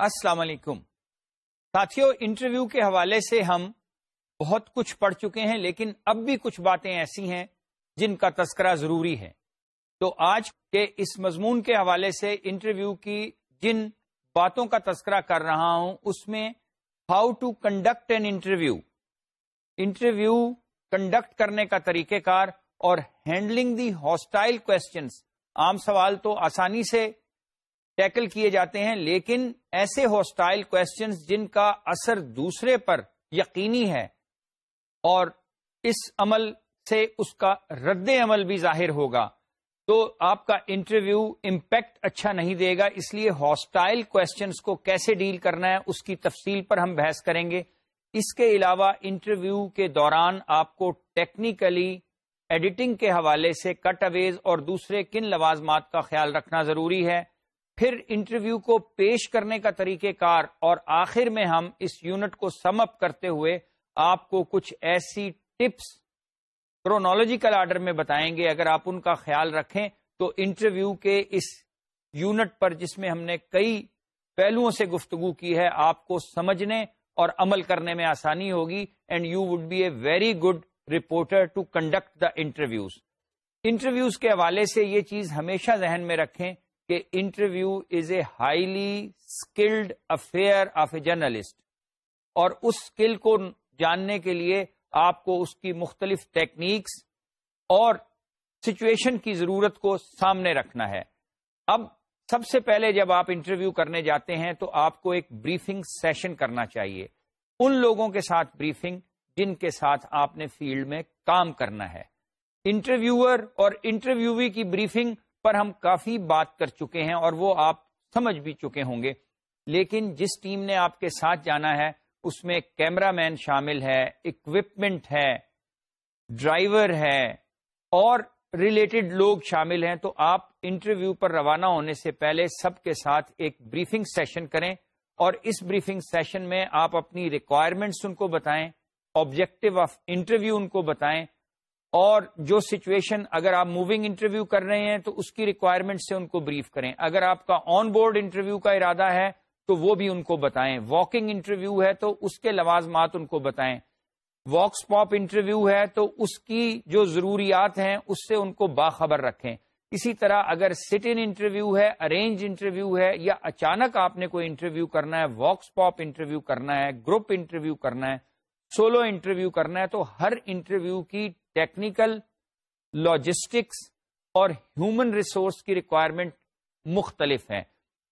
السلام علیکم۔ ساتھیوں انٹرویو کے حوالے سے ہم بہت کچھ پڑھ چکے ہیں، لیکن اب بھی کچھ باتیں ایسی ہیں جن کا تذکرہ ضروری ہے۔ تو آج کے اس مضمون کے حوالے سے انٹرویو کی جن باتوں کا تذکرہ کر رہا ہوں، اس میں how to conduct an interview. Interview conduct کرنے کا طریقہ کار اور ہینڈلنگ دی ہاسٹائل کوشچنس عام سوال تو آسانی سے ٹیکل کیے جاتے ہیں، لیکن ایسے ہاسٹائل کوشچنس جن کا اثر دوسرے پر یقینی ہے اور اس عمل سے اس کا رد عمل بھی ظاہر ہوگا، تو آپ کا انٹرویو امپیکٹ اچھا نہیں دے گا۔ اس لیے ہاسٹائل کوشچنس کو کیسے ڈیل کرنا ہے، اس کی تفصیل پر ہم بحث کریں گے۔ اس کے علاوہ انٹرویو کے دوران آپ کو ٹیکنیکلی ایڈیٹنگ کے حوالے سے کٹ اویز اور دوسرے کن لوازمات کا خیال رکھنا ضروری ہے۔ پھر انٹرویو کو پیش کرنے کا طریقہ کار اور آخر میں ہم اس یونٹ کو سم اپ کرتے ہوئے آپ کو کچھ ایسی ٹپس کرونالوجیکل آرڈر میں بتائیں گے۔ اگر آپ ان کا خیال رکھیں تو انٹرویو کے اس یونٹ پر جس میں ہم نے کئی پہلوؤں سے گفتگو کی ہے، آپ کو سمجھنے اور عمل کرنے میں آسانی ہوگی and you would be a very good reporter to conduct the interviews interviews کے حوالے سے یہ چیز ہمیشہ ذہن میں رکھیں کہ interview is a highly skilled affair of a journalist اور اس اسکل کو جاننے کے لیے آپ کو اس کی مختلف ٹیکنیکس اور سچویشن کی ضرورت کو سامنے رکھنا ہے۔ اب سب سے پہلے جب آپ انٹرویو کرنے جاتے ہیں تو آپ کو ایک بریفنگ سیشن کرنا چاہیے۔ ان لوگوں کے ساتھ بریفنگ جن کے ساتھ آپ نے فیلڈ میں کام کرنا ہے۔ انٹرویور اور انٹرویو کی بریفنگ پر ہم کافی بات کر چکے ہیں اور وہ آپ سمجھ بھی چکے ہوں گے۔ لیکن جس ٹیم نے آپ کے ساتھ جانا ہے، اس میں کیمرہ مین شامل ہے اکوپمنٹ ہے ڈرائیور ہے اور ریلیٹڈ لوگ شامل ہیں، تو آپ انٹرویو پر روانہ ہونے سے پہلے سب کے ساتھ ایک بریفنگ سیشن کریں اور اس بریفنگ سیشن میں آپ اپنی ریکوائرمنٹس ان کو بتائیں آبجیکٹو آف انٹرویو ان کو بتائیں اور جو سچویشن اگر آپ موونگ انٹرویو کر رہے ہیں تو اس کی ریکوائرمنٹ سے ان کو بریف کریں۔ اگر آپ کا آن بورڈ انٹرویو کا ارادہ ہے تو وہ بھی ان کو بتائیں۔ واکنگ انٹرویو ہے تو اس کے لوازمات ان کو بتائیں۔ واکس پاپ انٹرویو ہے تو اس کی جو ضروریات ہیں اس سے ان کو باخبر رکھیں۔ اسی طرح اگر سٹ ان انٹرویو ہے ارینج انٹرویو ہے یا اچانک آپ نے کوئی انٹرویو کرنا ہے واکس پاپ انٹرویو کرنا ہے گروپ انٹرویو کرنا ہے سولو انٹرویو کرنا ہے تو ہر انٹرویو کی ٹیکنیکل لاجسٹکس اور ہیومن ریسورس کی ریکوائرمنٹ مختلف ہے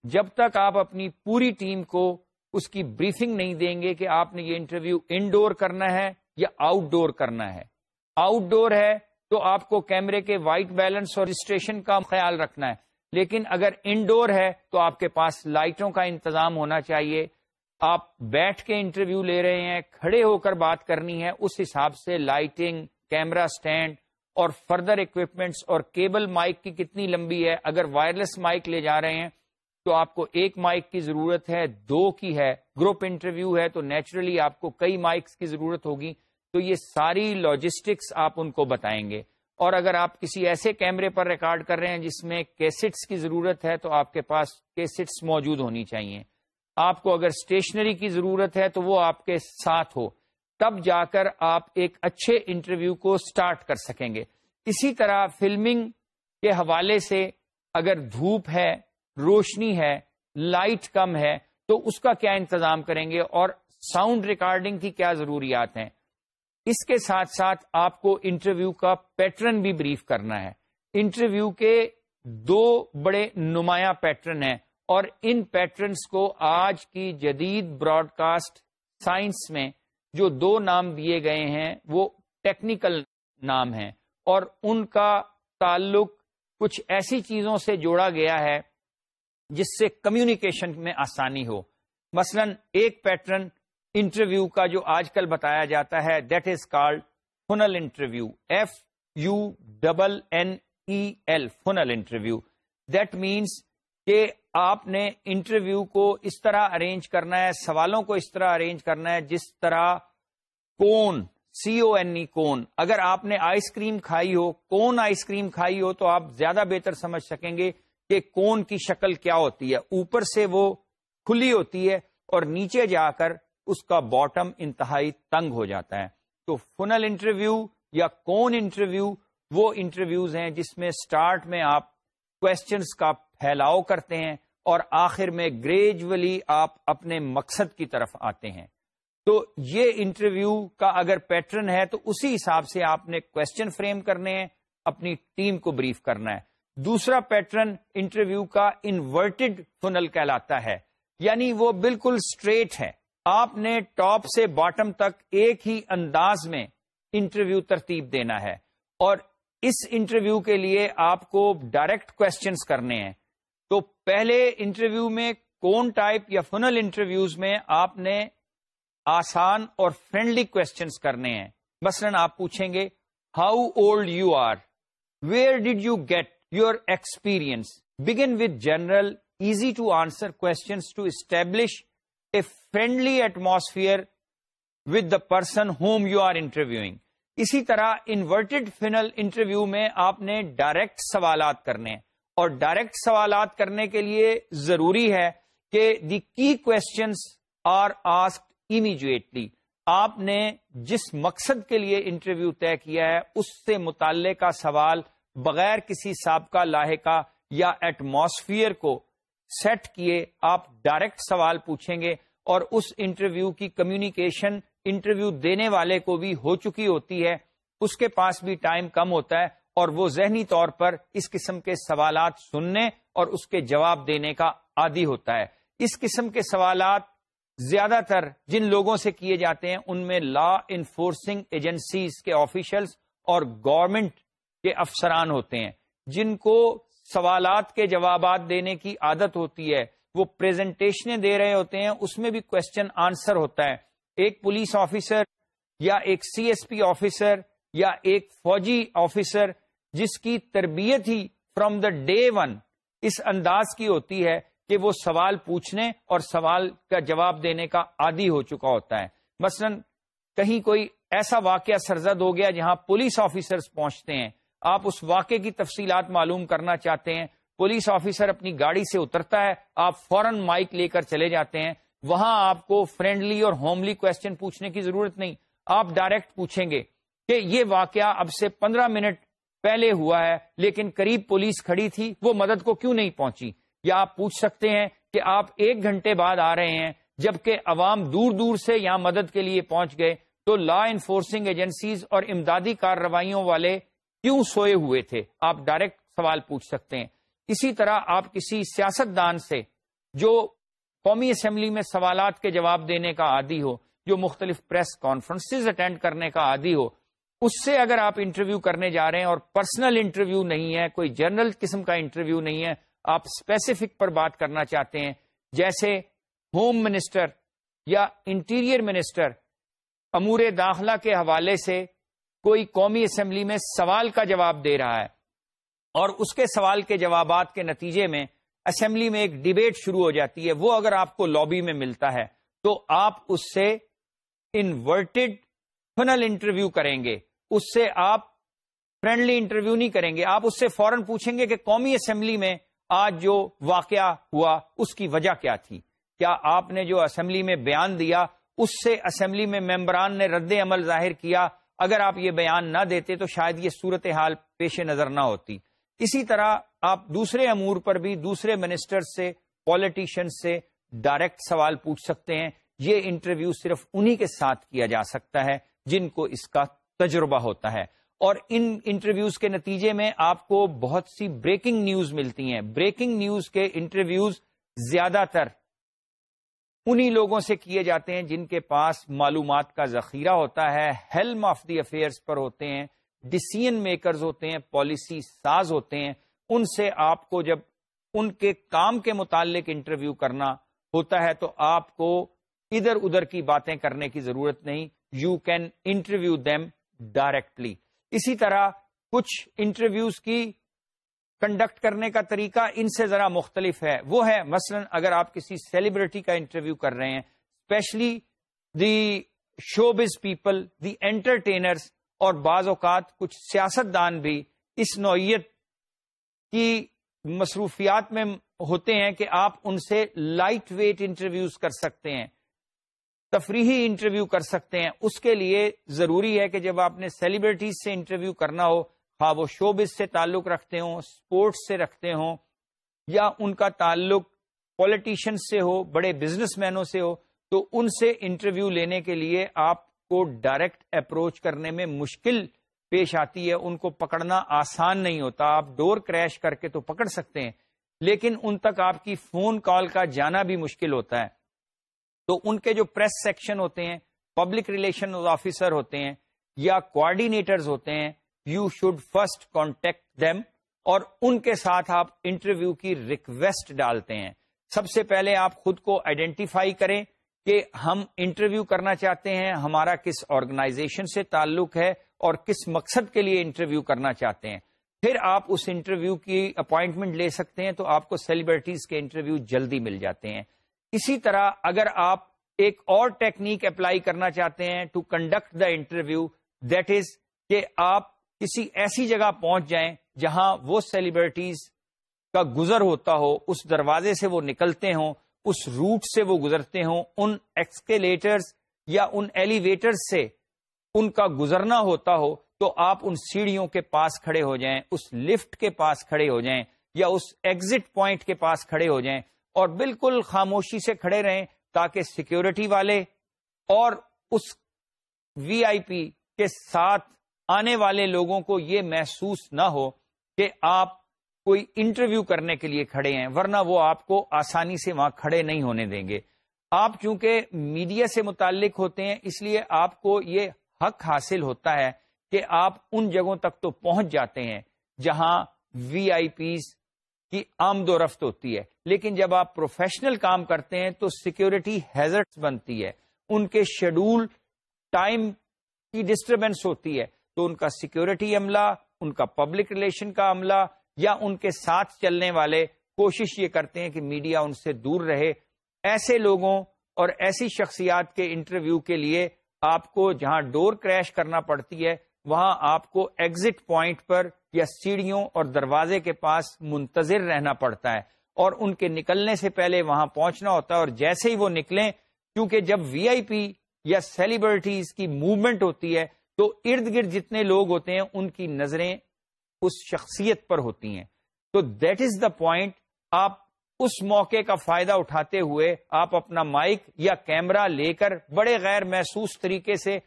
جب تک آپ اپنی پوری ٹیم کو اس کی بریفنگ نہیں دیں گے کہ آپ نے یہ انٹرویو انڈور کرنا ہے یا آؤٹ ڈور کرنا ہے۔ آؤٹ ڈور ہے تو آپ کو کیمرے کے وائٹ بیلنس اور اسٹیشن کا خیال رکھنا ہے۔ لیکن اگر انڈور ہے تو آپ کے پاس لائٹوں کا انتظام ہونا چاہیے۔ آپ بیٹھ کے انٹرویو لے رہے ہیں، کھڑے ہو کر بات کرنی ہے، اس حساب سے لائٹنگ کیمرا اسٹینڈ اور فردر اکوپمنٹس اور کیبل مائک کی کتنی لمبی ہے؟ اگر وائرلیس مائک لے جا رہے ہیں تو آپ کو ایک مائک کی ضرورت ہے، دو کی ہے۔ گروپ انٹرویو ہے تو نیچرلی آپ کو کئی مائکس کی ضرورت ہوگی۔ تو یہ ساری لاجسٹکس آپ ان کو بتائیں گے۔ اور اگر آپ کسی ایسے کیمرے پر ریکارڈ کر رہے ہیں جس میں کیسٹس کی ضرورت ہے تو آپ کے پاس کیسٹس موجود ہونی چاہیے۔ آپ کو اگر اسٹیشنری کی ضرورت ہے تو وہ آپ کے ساتھ ہو۔ تب جا کر آپ ایک اچھے انٹرویو کو سٹارٹ کر سکیں گے۔ اسی طرح فلمنگ کے حوالے سے اگر دھوپ ہے، روشنی ہے، لائٹ کم ہے، تو اس کا کیا انتظام کریں گے؟ اور ساؤنڈ ریکارڈنگ کی کیا ضروریات ہیں؟ اس کے ساتھ ساتھ آپ کو انٹرویو کا پیٹرن بھی بریف کرنا ہے۔ انٹرویو کے دو بڑے نمایاں پیٹرن ہیں اور ان پیٹرنس کو آج کی جدید براڈ کاسٹ سائنس میں جو دو نام دیے گئے ہیں، وہ ٹیکنیکل نام ہیں۔ اور ان کا تعلق کچھ ایسی چیزوں سے جوڑا گیا ہے، جس سے کمیونیکیشن میں آسانی ہو۔ مثلا ایک پیٹرن انٹرویو کا جو آج کل بتایا جاتا ہے that is called funnel interview F U double N E L funnel interview that means کہ آپ نے انٹرویو کو اس طرح ارینج کرنا ہے، سوالوں کو اس طرح ارینج کرنا ہے، جس طرح کون سی او این ای کون، اگر آپ نے آئس کریم کھائی ہو، کون آئس کریم کھائی ہو، تو آپ زیادہ بہتر سمجھ سکیں گے کہ کون کی شکل کیا ہوتی ہے۔ اوپر سے وہ کھلی ہوتی ہے اور نیچے جا کر اس کا باٹم انتہائی تنگ ہو جاتا ہے۔ تو فنل انٹرویو یا کون انٹرویو وہ انٹرویوز ہیں جس میں سٹارٹ میں آپ کوشچنس کا پھیلاؤ کرتے ہیں اور آخر میں گریجولی آپ اپنے مقصد کی طرف آتے ہیں۔ تو یہ انٹرویو کا اگر پیٹرن ہے تو اسی حساب سے آپ نے کوشچن فریم کرنے ہیں، اپنی ٹیم کو بریف کرنا ہے۔ دوسرا پیٹرن انٹرویو کا انورٹڈ فنل کہلاتا ہے یعنی وہ بالکل اسٹریٹ ہے۔ آپ نے ٹاپ سے باٹم تک ایک ہی انداز میں انٹرویو ترتیب دینا ہے اور اس انٹرویو کے لیے آپ کو ڈائریکٹ کوشچنس کرنے ہیں۔ تو پہلے انٹرویو میں کون ٹائپ یا فنل انٹرویوز میں آپ نے آسان اور فرینڈلی کوشچنس کرنے ہیں؟ مثلا آپ پوچھیں گے how old are you where did you get your experience begin with general easy to answer questions to establish a friendly atmosphere with the person whom you are interviewing اسی طرح inverted final interview میں آپ نے direct سوالات کرنے ہیں۔ اور direct سوالات کرنے کے لیے ضروری ہے کہ دی کی کوشچنس آر آسک امیجیٹلی آپ نے جس مقصد کے لیے انٹرویو طے کیا ہے، اس سے متعلق کا سوال بغیر کسی سابقہ لاحقہ یا ایٹماسفیئر کو سیٹ کیے آپ ڈائریکٹ سوال پوچھیں گے اور اس انٹرویو کی کمیونیکیشن انٹرویو دینے والے کو بھی ہو چکی ہوتی ہے۔ اس کے پاس بھی ٹائم کم ہوتا ہے۔ اور وہ ذہنی طور پر اس قسم کے سوالات سننے اور اس کے جواب دینے کا عادی ہوتا ہے۔ اس قسم کے سوالات زیادہ تر جن لوگوں سے کیے جاتے ہیں، ان میں لا انفورسنگ ایجنسیز کے آفیشلز اور گورنمنٹ کے افسران ہوتے ہیں۔ جن کو سوالات کے جوابات دینے کی عادت ہوتی ہے، وہ پریزنٹیشنیں دے رہے ہوتے ہیں، اس میں بھی کوشچن آنسر ہوتا ہے۔ ایک پولیس آفیسر یا ایک سی ایس پی آفیسر یا ایک فوجی آفیسر جس کی تربیت ہی فرام دا ڈے ون اس انداز کی ہوتی ہے کہ وہ سوال پوچھنے اور سوال کا جواب دینے کا عادی ہو چکا ہوتا ہے۔ مثلا کہیں کوئی ایسا واقعہ سرزد ہو گیا جہاں پولیس آفیسرز پہنچتے ہیں۔ آپ اس واقعے کی تفصیلات معلوم کرنا چاہتے ہیں۔ پولیس آفیسر اپنی گاڑی سے اترتا ہے، آپ فوراً مائک لے کر چلے جاتے ہیں۔ وہاں آپ کو فرینڈلی اور ہوملی کوشچن پوچھنے کی ضرورت نہیں۔ آپ ڈائریکٹ پوچھیں گے کہ یہ واقعہ اب سے پندرہ منٹ پہلے ہوا ہے، لیکن قریب پولیس کھڑی تھی، وہ مدد کو کیوں نہیں پہنچی؟ یا آپ پوچھ سکتے ہیں کہ آپ ایک گھنٹے بعد آ رہے ہیں، جبکہ عوام دور دور سے یہاں مدد کے لیے پہنچ گئے، تو لا انفورسنگ ایجنسیز اور امدادی کارروائیوں والے کیوں سوئے ہوئے تھے؟ آپ ڈائریکٹ سوال پوچھ سکتے ہیں۔ اسی طرح آپ کسی سیاست دان سے، جو قومی اسمبلی میں سوالات کے جواب دینے کا عادی ہو، جو مختلف پریس کانفرنسز اٹینڈ کرنے کا عادی ہو اس سے اگر آپ انٹرویو کرنے جا رہے ہیں اور پرسنل انٹرویو نہیں ہے، کوئی جنرل قسم کا انٹرویو نہیں ہے، آپ اسپیسیفک پر بات کرنا چاہتے ہیں، جیسے ہوم منسٹر یا انٹیریئر منسٹر امور داخلہ کے حوالے سے کوئی قومی اسمبلی میں سوال کا جواب دے رہا ہے۔ اور اس کے سوال کے جوابات کے نتیجے میں اسمبلی میں ایک ڈبیٹ شروع ہو جاتی ہے، وہ اگر آپ کو لابی میں ملتا ہے تو آپ اس سے انورٹڈ فنل انٹرویو کریں گے۔ اس سے آپ فرینڈلی انٹرویو نہیں کریں گے۔ آپ اس سے فوراً پوچھیں گے کہ قومی اسمبلی میں آج جو واقعہ ہوا، اس کی وجہ کیا تھی؟ کیا آپ نے جو اسمبلی میں بیان دیا، اس سے اسمبلی میں ممبران نے رد عمل ظاہر کیا؟ اگر آپ یہ بیان نہ دیتے تو شاید یہ صورتحال پیش نظر نہ ہوتی۔ اسی طرح آپ دوسرے امور پر بھی، دوسرے منسٹر سے پالیٹیشین سے ڈائریکٹ سوال پوچھ سکتے ہیں۔ یہ انٹرویو صرف انہی کے ساتھ کیا جا سکتا ہے جن کو اس کا تجربہ ہوتا ہے۔ اور ان انٹرویوز کے نتیجے میں آپ کو بہت سی بریکنگ نیوز ملتی ہیں۔ بریکنگ نیوز کے انٹرویوز زیادہ تر انہی لوگوں سے کیے جاتے ہیں جن کے پاس معلومات کا ذخیرہ ہوتا ہے ہیلم آف دی افیئرس پر ہوتے ہیں ڈسیزن میکرز ہوتے ہیں پالیسی ساز ہوتے ہیں۔ ان سے آپ کو جب ان کے کام کے متعلق انٹرویو کرنا ہوتا ہے تو آپ کو ادھر ادھر کی باتیں کرنے کی ضرورت نہیں۔ You can interview them directly اسی طرح کچھ انٹرویوز کی کنڈکٹ کرنے کا طریقہ ان سے ذرا مختلف ہے۔ وہ ہے، مثلا اگر آپ کسی سیلیبریٹی کا انٹرویو کر رہے ہیں اسپیشلی دی شو بز پیپل دی انٹرٹینرز اور بعض اوقات کچھ سیاست دان بھی اس نوعیت کی مصروفیات میں ہوتے ہیں کہ آپ ان سے لائٹ ویٹ انٹرویوز کر سکتے ہیں۔ تفریحی انٹرویو کر سکتے ہیں۔ اس کے لیے ضروری ہے کہ جب آپ نے سیلیبریٹیز سے انٹرویو کرنا ہو ہاں وہ شوبز سے تعلق رکھتے ہوں اسپورٹس سے رکھتے ہوں، یا ان کا تعلق پولیٹیشین سے ہو، بڑے بزنس مینوں سے ہو، تو ان سے انٹرویو لینے کے لیے آپ کو ڈائریکٹ اپروچ کرنے میں مشکل پیش آتی ہے۔ ان کو پکڑنا آسان نہیں ہوتا۔ آپ ڈور کریش کر کے تو پکڑ سکتے ہیں، لیکن ان تک آپ کی فون کال کا جانا بھی مشکل ہوتا ہے۔ تو ان کے جو پریس سیکشن ہوتے ہیں پبلک ریلیشن آفیسر ہوتے ہیں یا کوآڈینیٹرز ہوتے ہیں you should first contact them اور ان کے ساتھ آپ انٹرویو کی ریکویسٹ ڈالتے ہیں۔ سب سے پہلے آپ خود کو آئیڈینٹیفائی کریں کہ ہم انٹرویو کرنا چاہتے ہیں، ہمارا کس آرگنائزیشن سے تعلق ہے اور کس مقصد کے لیے انٹرویو کرنا چاہتے ہیں۔ پھر آپ اس انٹرویو کی اپوائنٹمنٹ لے سکتے ہیں تو آپ کو سیلیبریٹیز کے انٹرویو جلدی مل جاتے ہیں۔ اسی طرح اگر آپ ایک اور ٹیکنیک اپلائی کرنا چاہتے ہیں to conduct the interview that is کہ آپ کسی ایسی جگہ پہنچ جائیں جہاں وہ سیلیبریٹیز کا گزر ہوتا ہو، اس دروازے سے وہ نکلتے ہوں، اس روٹ سے وہ گزرتے ہوں، ان ایکسکیلیٹرز یا ان ایلیویٹر سے ان کا گزرنا ہوتا ہو تو آپ ان سیڑھیوں کے پاس کھڑے ہو جائیں، اس لفٹ کے پاس کھڑے ہو جائیں یا اس ایگزٹ پوائنٹ کے پاس کھڑے ہو جائیں۔ اور بالکل خاموشی سے کھڑے رہیں تاکہ سیکیورٹی والے اور اس وی آئی پی کے ساتھ آنے والے لوگوں کو یہ محسوس نہ ہو کہ آپ کوئی انٹرویو کرنے کے لیے کھڑے ہیں، ورنہ وہ آپ کو آسانی سے وہاں کھڑے نہیں ہونے دیں گے۔ آپ چونکہ میڈیا سے متعلق ہوتے ہیں، اس لیے آپ کو یہ حق حاصل ہوتا ہے کہ آپ ان جگہوں تک تو پہنچ جاتے ہیں جہاں وی آئی پیز کی آمد و رفت ہوتی ہے۔ لیکن جب آپ پروفیشنل کام کرتے ہیں تو سیکورٹی ہیزرٹس بنتی ہے۔ ان کے شیڈول ٹائم کی ڈسٹربینس ہوتی ہے۔ تو ان کا سیکورٹی عملہ، ان کا پبلک ریلیشن کا عملہ یا ان کے ساتھ چلنے والے کوشش یہ کرتے ہیں کہ میڈیا ان سے دور رہے۔ ایسے لوگوں اور ایسی شخصیات کے انٹرویو کے لیے آپ کو جہاں ڈور کریش کرنا پڑتی ہے، وہاں آپ کو ایگزٹ پوائنٹ پر یا سیڑھیوں اور دروازے کے پاس منتظر رہنا پڑتا ہے اور ان کے نکلنے سے پہلے وہاں پہنچنا ہوتا ہے اور جیسے ہی وہ نکلیں، کیونکہ جب وی آئی پی یا سیلیبریٹیز کی موومنٹ ہوتی ہے، تو ارد گرد جتنے لوگ ہوتے ہیں، ان کی نظریں اس شخصیت پر ہوتی ہیں۔ تو دیٹ از دا پوائنٹ، آپ اس موقع کا فائدہ اٹھاتے ہوئے آپ اپنا مائک یا کیمرہ لے کر بڑے غیر محسوس طریقے سے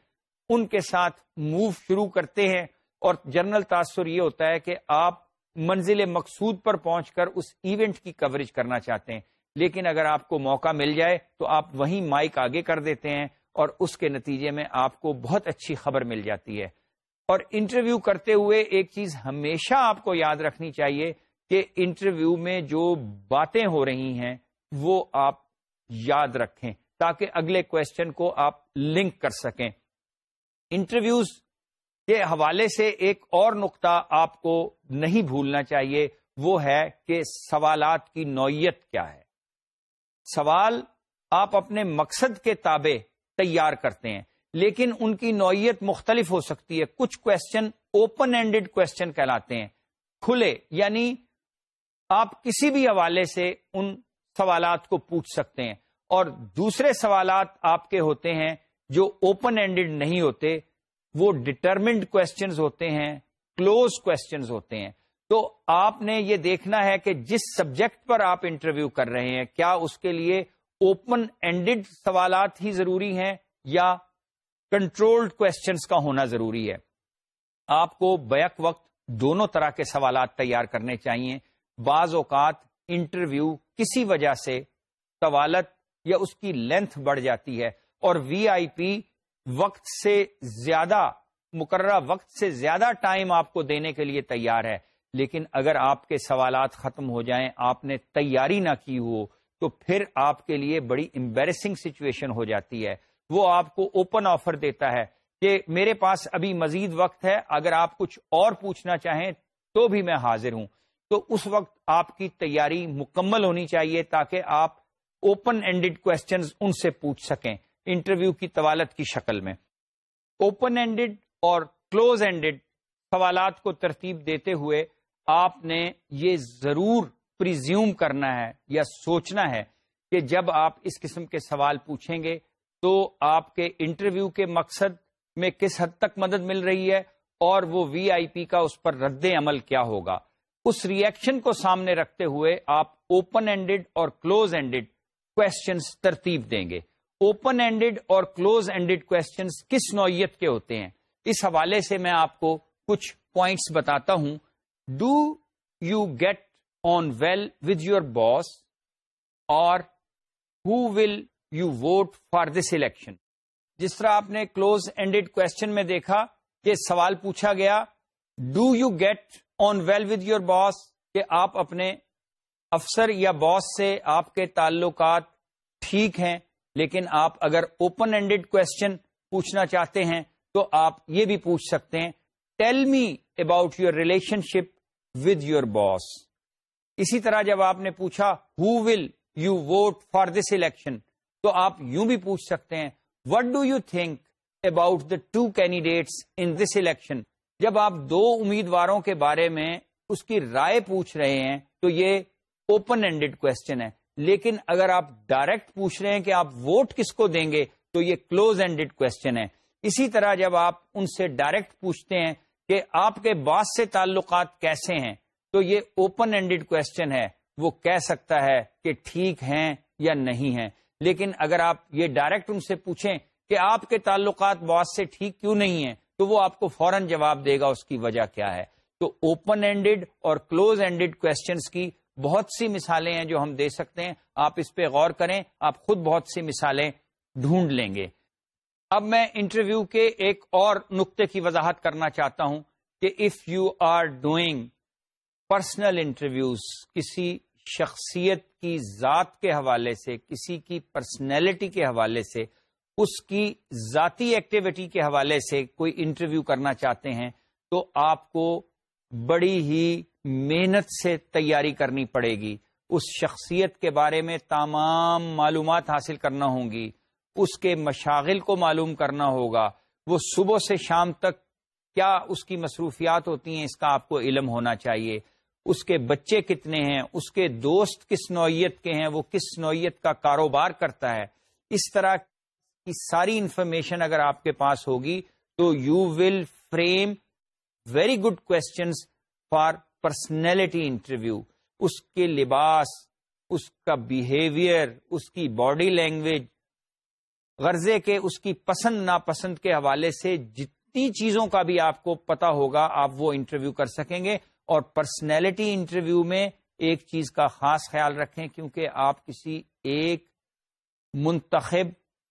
ان کے ساتھ موو شروع کرتے ہیں۔ اور جنرل تاثر یہ ہوتا ہے کہ آپ منزل مقصود پر پہنچ کر اس ایونٹ کی کوریج کرنا چاہتے ہیں۔ لیکن اگر آپ کو موقع مل جائے تو آپ وہیں مائک آگے کر دیتے ہیں اور اس کے نتیجے میں آپ کو بہت اچھی خبر مل جاتی ہے۔ اور انٹرویو کرتے ہوئے ایک چیز ہمیشہ آپ کو یاد رکھنی چاہیے کہ انٹرویو میں جو باتیں ہو رہی ہیں وہ آپ یاد رکھیں تاکہ اگلے کوشچن کو آپ لنک کر سکیں۔ انٹرویوز کے حوالے سے ایک اور نقطہ آپ کو نہیں بھولنا چاہیے، وہ ہے کہ سوالات کی نوعیت کیا ہے۔ سوال آپ اپنے مقصد کے تابع تیار کرتے ہیں، لیکن ان کی نوعیت مختلف ہو سکتی ہے۔ کچھ کوشچن اوپن اینڈیڈ کوشچن کہلاتے ہیں۔ کھلے یعنی آپ کسی بھی حوالے سے ان سوالات کو پوچھ سکتے ہیں۔ اور دوسرے سوالات آپ کے ہوتے ہیں جو اوپن اینڈیڈ نہیں ہوتے وہ ڈٹرمنڈ کوشچنز ہوتے ہیں کلوز کوشچنز ہوتے ہیں۔ تو آپ نے یہ دیکھنا ہے کہ جس سبجیکٹ پر آپ انٹرویو کر رہے ہیں، کیا اس کے لیے اوپن اینڈیڈ سوالات ہی ضروری ہیں یا کنٹرولڈ کوشچنس کا ہونا ضروری ہے؟ آپ کو بیک وقت دونوں طرح کے سوالات تیار کرنے چاہیے۔ بعض اوقات انٹرویو کسی وجہ سے سوالت یا اس کی لینتھ بڑھ جاتی ہے اور وی آئی پی وقت سے زیادہ، مقررہ وقت سے زیادہ ٹائم آپ کو دینے کے لیے تیار ہے۔ لیکن اگر آپ کے سوالات ختم ہو جائیں، آپ نے تیاری نہ کی ہو، تو پھر آپ کے لیے بڑی امبیرسنگ سچویشن ہو جاتی ہے۔ وہ آپ کو اوپن آفر دیتا ہے کہ میرے پاس ابھی مزید وقت ہے، اگر آپ کچھ اور پوچھنا چاہیں تو بھی میں حاضر ہوں۔ تو اس وقت آپ کی تیاری مکمل ہونی چاہیے تاکہ آپ اوپن اینڈیڈ کوشچنز ان سے پوچھ سکیں۔ انٹرویو کی طوالت کی شکل میں۔ اوپن اینڈیڈ اور کلوز اینڈیڈ سوالات کو ترتیب دیتے ہوئے آپ نے یہ ضرور پریزیوم کرنا ہے یا سوچنا ہے کہ جب آپ اس قسم کے سوال پوچھیں گے تو آپ کے انٹرویو کے مقصد میں کس حد تک مدد مل رہی ہے اور وہ وی آئی پی کا اس پر رد عمل کیا ہوگا۔ اس ریئیکشن کو سامنے رکھتے ہوئے آپ اوپن اینڈیڈ اور کلوز اینڈیڈ کوشچنس ترتیب دیں گے۔ اوپن اینڈیڈ اور کلوز اینڈیڈ کوشچنس کس نوعیت کے ہوتے ہیں؟ اس حوالے سے میں آپ کو کچھ پوائنٹس بتاتا ہوں۔ Do you get on well with your boss اور who will you vote for this election جس طرح آپ نے کلوز اینڈیڈ کوشچن میں دیکھا کہ سوال پوچھا گیا do you get on well with your boss کہ آپ اپنے افسر یا باس سے آپ کے تعلقات ٹھیک ہیں۔ لیکن آپ اگر اوپن اینڈیڈ کوشچن پوچھنا چاہتے ہیں تو آپ یہ بھی پوچھ سکتے ہیں tell me about your relationship with your boss اسی طرح جب آپ نے پوچھا who will you vote for this election تو آپ یوں بھی پوچھ سکتے ہیں what do you think about the two candidates in this election جب آپ دو امیدواروں کے بارے میں اس کی رائے پوچھ رہے ہیں تو یہ اوپن اینڈیڈ کوشچن ہے۔ لیکن اگر آپ ڈائریکٹ پوچھ رہے ہیں کہ آپ ووٹ کس کو دیں گے، تو یہ کلوز اینڈیڈ کوشچن ہے۔ اسی طرح جب آپ ان سے ڈائریکٹ پوچھتے ہیں کہ آپ کے باس سے تعلقات کیسے ہیں، تو یہ اوپن اینڈیڈ کوشچن ہے۔ وہ کہہ سکتا ہے کہ ٹھیک ہیں یا نہیں ہیں۔ لیکن اگر آپ یہ ڈائریکٹ ان سے پوچھیں کہ آپ کے تعلقات باس سے ٹھیک کیوں نہیں ہیں، تو وہ آپ کو فوراً جواب دے گا اس کی وجہ کیا ہے۔ تو اوپن اینڈیڈ اور کلوز اینڈیڈ کوشچنس کی بہت سی مثالیں ہیں جو ہم دے سکتے ہیں۔ آپ اس پہ غور کریں، آپ خود بہت سی مثالیں ڈھونڈ لیں گے۔ اب میں انٹرویو کے ایک اور نقطے کی وضاحت کرنا چاہتا ہوں کہ if you are doing personal interviews کسی شخصیت کی ذات کے حوالے سے، کسی کی پرسنالٹی کے حوالے سے، اس کی ذاتی ایکٹیویٹی کے حوالے سے کوئی انٹرویو کرنا چاہتے ہیں، تو آپ کو بڑی ہی محنت سے تیاری کرنی پڑے گی۔ اس شخصیت کے بارے میں تمام معلومات حاصل کرنا ہوں گی۔ اس کے مشاغل کو معلوم کرنا ہوگا۔ وہ صبح سے شام تک کیا اس کی مصروفیات ہوتی ہیں، اس کا آپ کو علم ہونا چاہیے۔ اس کے بچے کتنے ہیں؟ اس کے دوست کس نوعیت کے ہیں؟ وہ کس نوعیت کا کاروبار کرتا ہے؟ اس طرح کی ساری انفارمیشن اگر آپ کے پاس ہوگی تو you will frame very good questions for personality interview, اس کے لباس، اس کا بیہیویئر اس کی باڈی لینگویج غرضے کے، اس کی پسند، ناپسند کے حوالے سے جتنی چیزوں کا بھی آپ کو پتا ہوگا، آپ وہ انٹرویو کر سکیں گے۔ اور پرسنالٹی انٹرویو میں ایک چیز کا خاص خیال رکھیں، کیونکہ آپ کسی ایک منتخب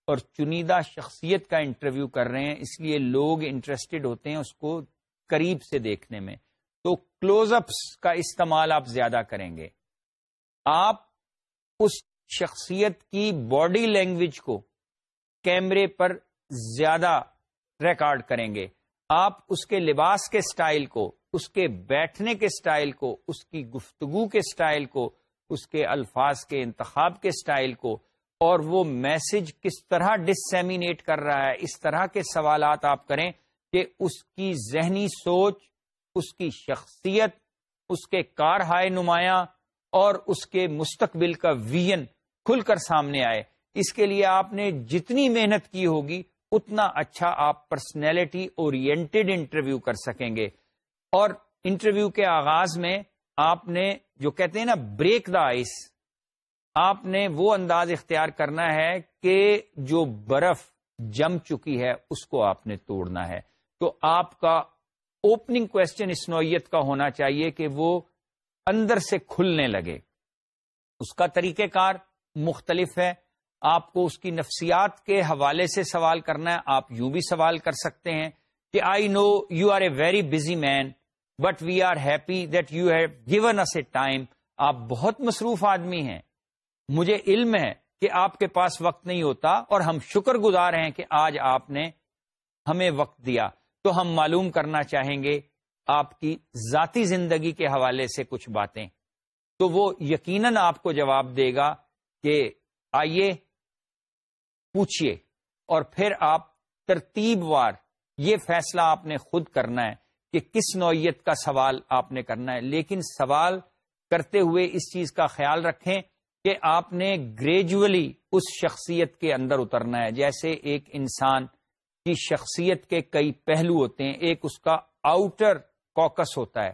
اور چنیدہ شخصیت کا انٹرویو کر رہے ہیں، اس لیے لوگ انٹرسٹڈ ہوتے ہیں اس کو قریب سے دیکھنے میں۔ تو کلوز اپس کا استعمال آپ زیادہ کریں گے۔ آپ اس شخصیت کی باڈی لینگویج کو کیمرے پر زیادہ ریکارڈ کریں گے۔ آپ اس کے لباس کے سٹائل کو، اس کے بیٹھنے کے سٹائل کو، اس کی گفتگو کے سٹائل کو، اس کے الفاظ کے انتخاب کے سٹائل کو، اور وہ میسج کس طرح ڈسمینیٹ کر رہا ہے، اس طرح کے سوالات آپ کریں کہ اس کی ذہنی سوچ اس کی شخصیت، اس کے کار ہائے نمایاں اور اس کے مستقبل کا ویژن کھل کر سامنے آئے۔ اس کے لیے آپ نے جتنی محنت کی ہوگی، اتنا اچھا آپ پرسنالٹی اورینٹیڈ انٹرویو کر سکیں گے۔ اور انٹرویو کے آغاز میں آپ نے جو کہتے ہیں نا بریک دا آئس آپ نے وہ انداز اختیار کرنا ہے کہ جو برف جم چکی ہے، اس کو آپ نے توڑنا ہے۔ تو آپ کا اوپننگ کوشچن اس نوعیت کا ہونا چاہیے کہ وہ اندر سے کھلنے لگے۔ اس کا طریقہ کار مختلف ہے۔ آپ کو اس کی نفسیات کے حوالے سے سوال کرنا ہے۔ آپ یوں بھی سوال کر سکتے ہیں کہ I know you are a very busy man, but we are happy that you have given us a time. آپ بہت مصروف آدمی ہیں۔ مجھے علم ہے کہ آپ کے پاس وقت نہیں ہوتا اور ہم شکر گزار ہیں کہ آج آپ نے ہمیں وقت دیا۔ تو ہم معلوم کرنا چاہیں گے آپ کی ذاتی زندگی کے حوالے سے کچھ باتیں۔ تو وہ یقیناً آپ کو جواب دے گا کہ آئیے، پوچھئے اور پھر آپ ترتیب وار یہ فیصلہ آپ نے خود کرنا ہے کہ کس نوعیت کا سوال آپ نے کرنا ہے۔ لیکن سوال کرتے ہوئے اس چیز کا خیال رکھیں کہ آپ نے گریجولی اس شخصیت کے اندر اترنا ہے۔ جیسے ایک انسان کی شخصیت کے کئی پہلو ہوتے ہیں۔ ایک اس کا آؤٹر کوکس ہوتا ہے،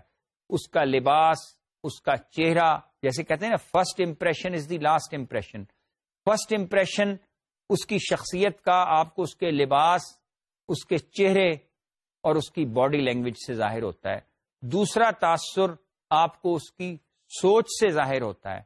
اس کا لباس، اس کا چہرہ، جیسے کہتے ہیں نا first impression is the last impression first impression اس کی شخصیت کا، آپ کو اس کے لباس، اس کے چہرے اور اس کی باڈی لینگویج سے ظاہر ہوتا ہے۔ دوسرا تاثر آپ کو اس کی سوچ سے ظاہر ہوتا ہے۔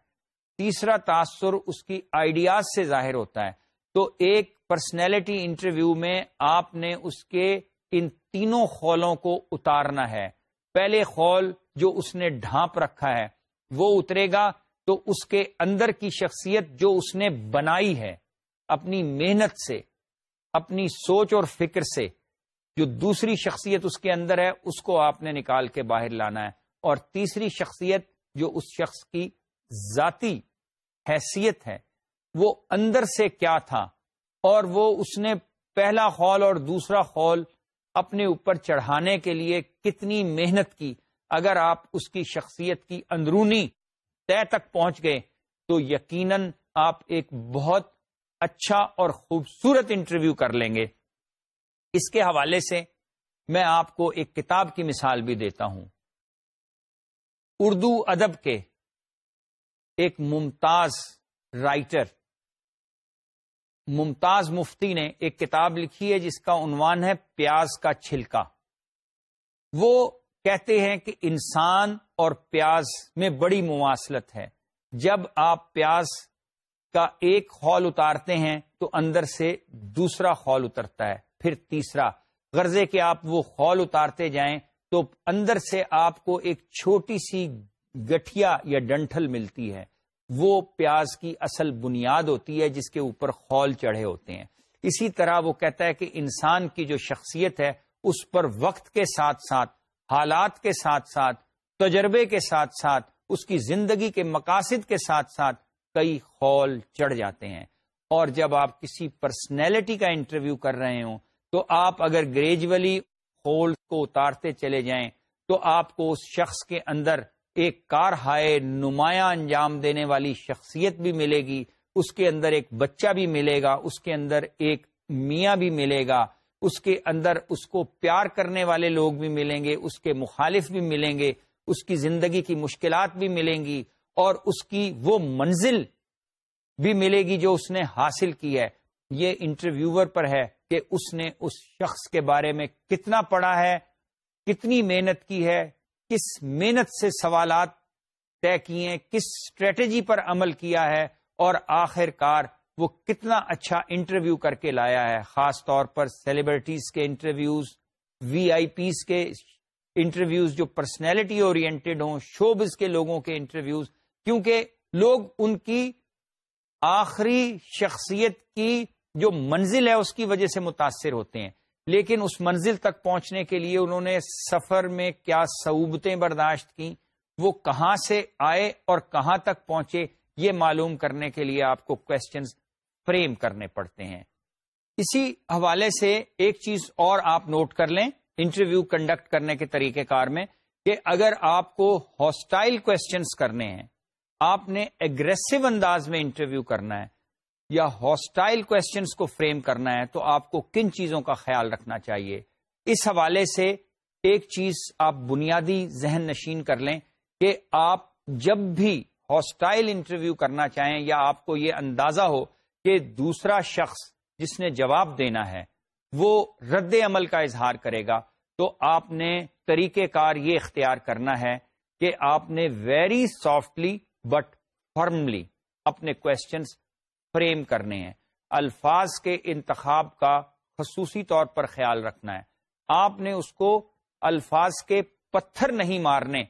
تیسرا تاثر اس کی آئیڈیاز سے ظاہر ہوتا ہے۔ تو ایک پرسنالٹی انٹرویو میں آپ نے اس کے ان تینوں خولوں کو اتارنا ہے۔ پہلے خول جو اس نے ڈھانپ رکھا ہے، وہ اترے گا تو اس کے اندر کی شخصیت جو اس نے بنائی ہے، اپنی محنت سے، اپنی سوچ اور فکر سے، جو دوسری شخصیت اس کے اندر ہے، اس کو آپ نے نکال کے باہر لانا ہے۔ اور تیسری شخصیت جو اس شخص کی ذاتی حیثیت ہے وہ اندر سے کیا تھا اور وہ اس نے پہلا خول اور دوسرا خول اپنے اوپر چڑھانے کے لیے کتنی محنت کی۔ اگر آپ اس کی شخصیت کی اندرونی طے تک پہنچ گئے تو یقیناً آپ ایک بہت اچھا اور خوبصورت انٹرویو کر لیں گے۔ اس کے حوالے سے میں آپ کو ایک کتاب کی مثال بھی دیتا ہوں۔ اردو ادب کے ایک ممتاز رائٹر ممتاز مفتی نے ایک کتاب لکھی ہے جس کا عنوان ہے پیاز کا چھلکا۔ وہ کہتے ہیں کہ انسان اور پیاز میں بڑی مواصلت ہے۔ جب آپ پیاز کا ایک خول اتارتے ہیں تو اندر سے دوسرا خول اترتا ہے، پھر تیسرا۔ غرضے کہ آپ وہ خول اتارتے جائیں تو اندر سے آپ کو ایک چھوٹی سی گٹھیا یا ڈنٹل ملتی ہے۔ وہ پیاز کی اصل بنیاد ہوتی ہے جس کے اوپر خول چڑھے ہوتے ہیں۔ اسی طرح وہ کہتا ہے کہ انسان کی جو شخصیت ہے، اس پر وقت کے ساتھ ساتھ، حالات کے ساتھ ساتھ، تجربے کے ساتھ ساتھ، اس کی زندگی کے مقاصد کے ساتھ ساتھ کئی خول چڑھ جاتے ہیں۔ اور جب آپ کسی پرسنالٹی کا انٹرویو کر رہے ہوں، تو آپ اگر گریجولی خول کو اتارتے چلے جائیں، تو آپ کو اس شخص کے اندر ایک کار ہائے نمایاں انجام دینے والی شخصیت بھی ملے گی، اس کے اندر ایک بچہ بھی ملے گا، اس کے اندر ایک میاں بھی ملے گا، اس کے اندر اس کو پیار کرنے والے لوگ بھی ملیں گے، اس کے مخالف بھی ملیں گے، اس کی زندگی کی مشکلات بھی ملیں گی اور اس کی وہ منزل بھی ملے گی جو اس نے حاصل کی ہے۔ یہ انٹرویور پر ہے کہ اس نے اس شخص کے بارے میں کتنا پڑھا ہے، کتنی محنت کی ہے کس محنت سے سوالات طے کیے کس اسٹریٹجی پر عمل کیا ہے، اور آخر کار وہ کتنا اچھا انٹرویو کر کے لایا ہے، خاص طور پر سیلیبریٹیز کے انٹرویوز وی آئی پیز کے انٹرویوز جو پرسنالٹی اورینٹیڈ ہوں شوبز کے لوگوں کے انٹرویوز کیونکہ لوگ ان کی آخری شخصیت کی جو منزل ہے، اس کی وجہ سے متاثر ہوتے ہیں۔ لیکن اس منزل تک پہنچنے کے لیے انہوں نے سفر میں کیا صعوبتیں برداشت کی وہ کہاں سے آئے اور کہاں تک پہنچے، یہ معلوم کرنے کے لیے آپ کو کوشچنز فریم کرنے پڑتے ہیں۔ اسی حوالے سے ایک چیز اور آپ نوٹ کر لیں انٹرویو کنڈکٹ کرنے کے طریقہ کار میں کہ اگر آپ کو ہاسٹائل کوشچنس کرنے ہیں، آپ نے اگریسو انداز میں انٹرویو کرنا ہے یا ہاسٹائل کوشچنس کو فریم کرنا ہے تو آپ کو کن چیزوں کا خیال رکھنا چاہیے؟ اس حوالے سے ایک چیز آپ بنیادی ذہن نشین کر لیں کہ آپ جب بھی ہاسٹائل انٹرویو کرنا چاہیں یا آپ کو یہ اندازہ ہو کہ دوسرا شخص جس نے جواب دینا ہے وہ رد عمل کا اظہار کرے گا، تو آپ نے طریقہ کار یہ اختیار کرنا ہے کہ آپ نے ویری سافٹلی بٹ فرملی اپنے کوشچنس فریم کرنے ہیں۔ الفاظ کے انتخاب کا خصوصی طور پر خیال رکھنا ہے۔ آپ نے اس کو الفاظ کے پتھر نہیں مارنے،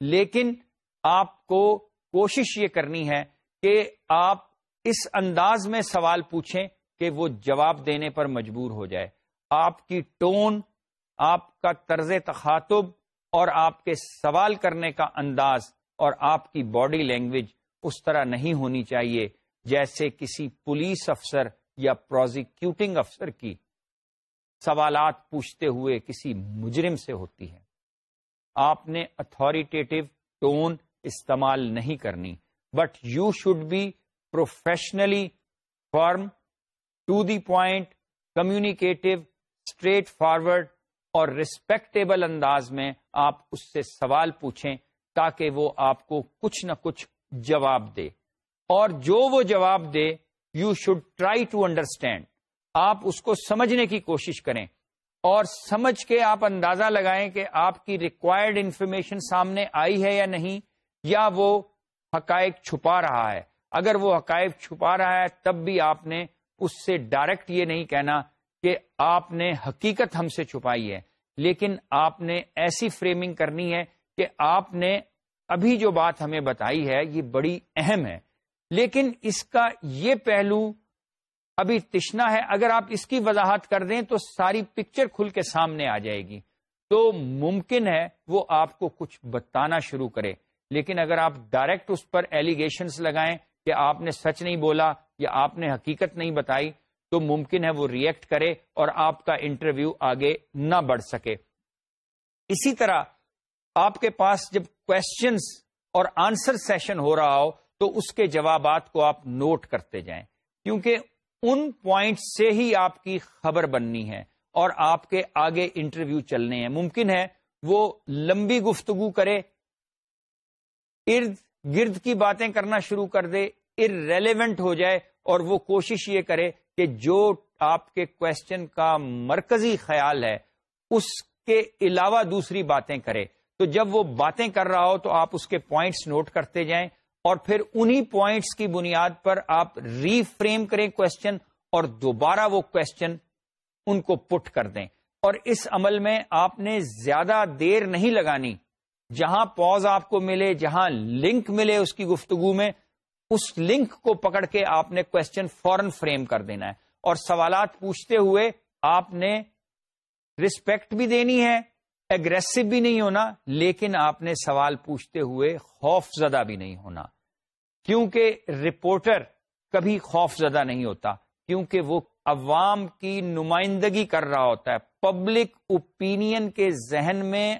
لیکن آپ کو کوشش یہ کرنی ہے کہ آپ اس انداز میں سوال پوچھیں کہ وہ جواب دینے پر مجبور ہو جائے۔ آپ کی ٹون، آپ کا طرز تخاتب اور آپ کے سوال کرنے کا انداز اور آپ کی باڈی لینگویج اس طرح نہیں ہونی چاہیے۔ جیسے کسی پولیس افسر یا پروزیکیوٹنگ افسر کی سوالات پوچھتے ہوئے کسی مجرم سے ہوتی ہے آپ نے اتھارٹیٹو ٹون استعمال نہیں کرنی but you should be professionally firm to the point communicative straightforward اور ریسپیکٹیبل انداز میں آپ اس سے سوال پوچھیں تاکہ وہ آپ کو کچھ نہ کچھ جواب دے۔ اور جو وہ جواب دے you should try to understand آپ اس کو سمجھنے کی کوشش کریں اور سمجھ کے آپ اندازہ لگائیں کہ آپ کی ریکوائرڈ انفارمیشن سامنے آئی ہے یا نہیں، یا وہ حقائق چھپا رہا ہے۔ اگر وہ حقائق چھپا رہا ہے، تب بھی آپ نے اس سے ڈائریکٹ یہ نہیں کہنا کہ آپ نے حقیقت ہم سے چھپائی ہے۔ لیکن آپ نے ایسی فریمنگ کرنی ہے کہ آپ نے ابھی جو بات ہمیں بتائی ہے، یہ بڑی اہم ہے۔ لیکن اس کا یہ پہلو ابھی تشنا ہے، اگر آپ اس کی وضاحت کر دیں تو ساری پکچر کھل کے سامنے آ جائے گی۔ تو ممکن ہے وہ آپ کو کچھ بتانا شروع کرے۔ لیکن اگر آپ ڈائریکٹ اس پر ایلیگیشنز لگائیں کہ آپ نے سچ نہیں بولا یا آپ نے حقیقت نہیں بتائی، تو ممکن ہے وہ ریئیکٹ کرے اور آپ کا انٹرویو آگے نہ بڑھ سکے۔ اسی طرح آپ کے پاس جب کوشچنس اور آنسر سیشن ہو رہا ہو تو اس کے جوابات کو آپ نوٹ کرتے جائیں۔ کیونکہ ان پوائنٹ سے ہی آپ کی خبر بننی ہے اور آپ کے آگے انٹرویو چلنے ہیں۔ ممکن ہے وہ لمبی گفتگو کرے، ارد گرد کی باتیں کرنا شروع کر دے ار ریلیونٹ ہو جائے اور وہ کوشش یہ کرے کہ جو آپ کے کوشچن کا مرکزی خیال ہے، اس کے علاوہ دوسری باتیں کرے۔ تو جب وہ باتیں کر رہا ہو تو آپ اس کے پوائنٹس نوٹ کرتے جائیں۔ اور پھر انہی پوائنٹس کی بنیاد پر آپ ری فریم کریں کوشچن اور دوبارہ وہ کوشچن ان کو پٹ کر دیں۔ اور اس عمل میں آپ نے زیادہ دیر نہیں لگانی۔ جہاں پوز آپ کو ملے، جہاں لنک ملے اس کی گفتگو میں، اس لنک کو پکڑ کے آپ نے کوشچن فورن فریم کر دینا ہے۔ اور سوالات پوچھتے ہوئے آپ نے رسپیکٹ بھی دینی ہے۔ اگریسو بھی نہیں ہونا، لیکن آپ نے سوال پوچھتے ہوئے خوف زدہ بھی نہیں ہونا۔ کیونکہ رپورٹر کبھی خوف زدہ نہیں ہوتا، کیونکہ وہ عوام کی نمائندگی کر رہا ہوتا ہے۔ پبلک اوپینین کے ذہن میں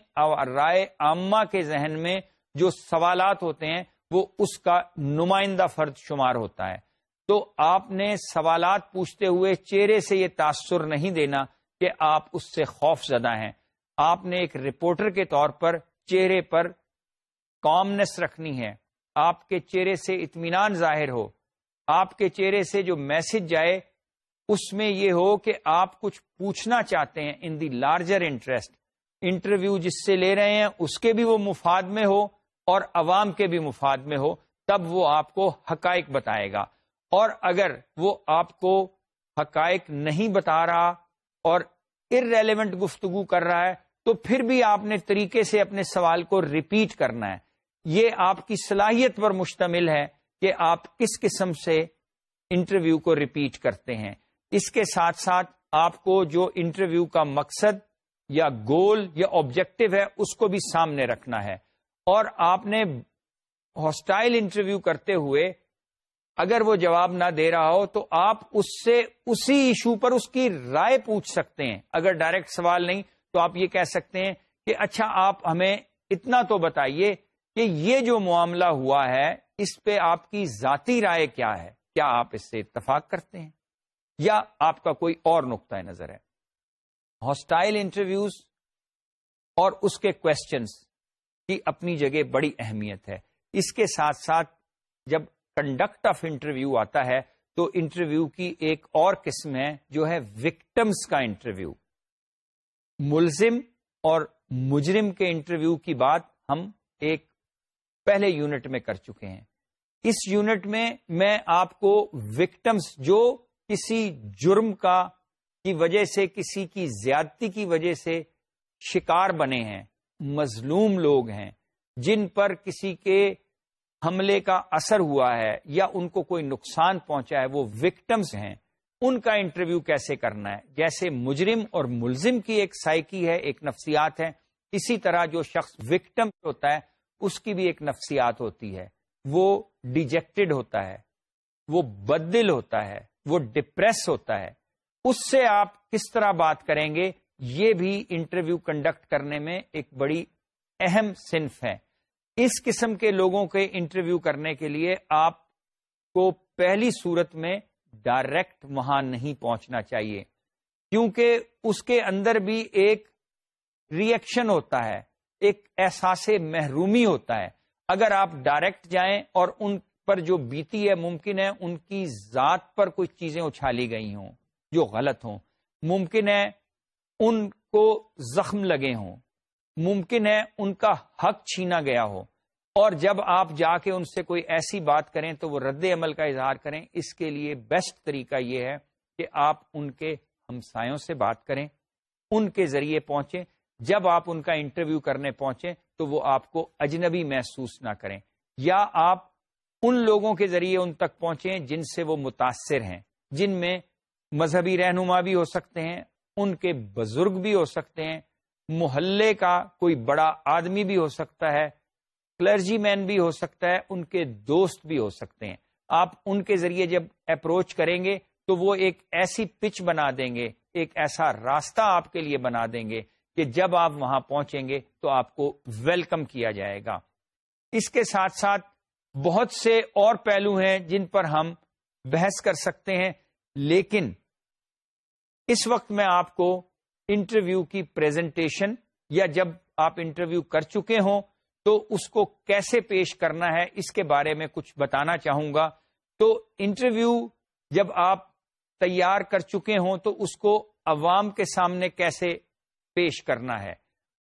رائے عامہ کے ذہن میں جو سوالات ہوتے ہیں، وہ اس کا نمائندہ فرد شمار ہوتا ہے۔ تو آپ نے سوالات پوچھتے ہوئے چہرے سے یہ تاثر نہیں دینا کہ آپ اس سے خوف زدہ ہیں۔ آپ نے ایک رپورٹر کے طور پر چہرے پر کامنس رکھنی ہے۔ آپ کے چہرے سے اطمینان ظاہر ہو۔ آپ کے چہرے سے جو میسج جائے، اس میں یہ ہو کہ آپ کچھ پوچھنا چاہتے ہیں in the larger interest. Interview جس سے لے رہے ہیں، اس کے بھی وہ مفاد میں ہو اور عوام کے بھی مفاد میں ہو، تب وہ آپ کو حقائق بتائے گا۔ اور اگر وہ آپ کو حقائق نہیں بتا رہا اور ارریلیونٹ گفتگو کر رہا ہے تو پھر بھی آپ نے طریقے سے اپنے سوال کو ریپیٹ کرنا ہے۔ یہ آپ کی صلاحیت پر مشتمل ہے کہ آپ کس قسم سے انٹرویو کو ریپیٹ کرتے ہیں۔ اس کے ساتھ ساتھ آپ کو جو انٹرویو کا مقصد یا گول یا آبجیکٹو ہے، اس کو بھی سامنے رکھنا ہے۔ اور آپ نے ہاسٹائل انٹرویو کرتے ہوئے اگر وہ جواب نہ دے رہا ہو تو آپ اس سے اسی ایشو پر اس کی رائے پوچھ سکتے ہیں۔ اگر ڈائریکٹ سوال نہیں تو آپ یہ کہہ سکتے ہیں کہ اچھا آپ ہمیں اتنا تو بتائیے کہ یہ جو معاملہ ہوا ہے، اس پہ آپ کی ذاتی رائے کیا ہے؟ کیا آپ اس سے اتفاق کرتے ہیں؟ یا آپ کا کوئی اور نقطۂ نظر ہے؟ ہاسٹائل انٹرویوز اور اس کے کوشچنس کی اپنی جگہ بڑی اہمیت ہے۔ اس کے ساتھ ساتھ جب کنڈکٹ آف انٹرویو آتا ہے، تو انٹرویو کی ایک اور قسم ہے، جو ہے وکٹمس کا انٹرویو ملزم اور مجرم کے انٹرویو کی بات ہم ایک پہلے یونٹ میں کر چکے ہیں۔ اس یونٹ میں میں آپ کو وکٹمس جو کسی جرم کا کی وجہ سے، کسی کی زیادتی کی وجہ سے شکار بنے ہیں، مظلوم لوگ ہیں، جن پر کسی کے حملے کا اثر ہوا ہے یا ان کو کوئی نقصان پہنچا ہے، وہ وکٹمس ہیں۔ ان کا انٹرویو کیسے کرنا ہے؟ جیسے مجرم اور ملزم کی ایک سائیکی ہے، ایک نفسیات ہے اسی طرح جو شخص وکٹم ہوتا ہے، اس کی بھی ایک نفسیات ہوتی ہے۔ وہ ڈیجیکٹڈ ہوتا ہے، وہ بدل ہوتا ہے، وہ ڈپریس ہوتا ہے۔ اس سے آپ کس طرح بات کریں گے؟ یہ بھی انٹرویو کنڈکٹ کرنے میں ایک بڑی اہم صنف ہے۔ اس قسم کے لوگوں کے انٹرویو کرنے کے لیے آپ کو پہلی صورت میں ڈائریکٹ وہاں نہیں پہنچنا چاہیے۔ کیونکہ اس کے اندر بھی ایک ریئیکشن ہوتا ہے، ایک احساس محرومی ہوتا ہے۔ اگر آپ ڈائریکٹ جائیں اور ان پر جو بیتی ہے، ممکن ہے ان کی ذات پر کچھ چیزیں اچھالی گئی ہوں جو غلط ہوں۔ ممکن ہے ان کو زخم لگے ہوں۔ ممکن ہے ان کا حق چھینا گیا ہو۔ اور جب آپ جا کے ان سے کوئی ایسی بات کریں تو وہ رد عمل کا اظہار کریں، اس کے لیے بیسٹ طریقہ یہ ہے کہ آپ ان کے ہمسایوں سے بات کریں، ان کے ذریعے پہنچیں۔ جب آپ ان کا انٹرویو کرنے پہنچیں تو وہ آپ کو اجنبی محسوس نہ کریں۔ یا آپ ان لوگوں کے ذریعے ان تک پہنچیں جن سے وہ متاثر ہیں، جن میں مذہبی رہنما بھی ہو سکتے ہیں، ان کے بزرگ بھی ہو سکتے ہیں، محلے کا کوئی بڑا آدمی بھی ہو سکتا ہے کلرجی مین بھی ہو سکتا ہے، ان کے دوست بھی ہو سکتے ہیں۔ آپ ان کے ذریعے جب اپروچ کریں گے تو وہ ایک ایسی پچ بنا دیں گے، ایک ایسا راستہ آپ کے لیے بنا دیں گے کہ جب آپ وہاں پہنچیں گے تو آپ کو ویلکم کیا جائے گا۔ اس کے ساتھ ساتھ بہت سے اور پہلو ہیں جن پر ہم بحث کر سکتے ہیں، لیکن اس وقت میں آپ کو انٹرویو کی پریزنٹیشن یا جب آپ انٹرویو کر چکے ہوں تو اس کو کیسے پیش کرنا ہے، اس کے بارے میں کچھ بتانا چاہوں گا۔ تو انٹرویو جب آپ تیار کر چکے ہوں تو اس کو عوام کے سامنے کیسے پیش کرنا ہے؟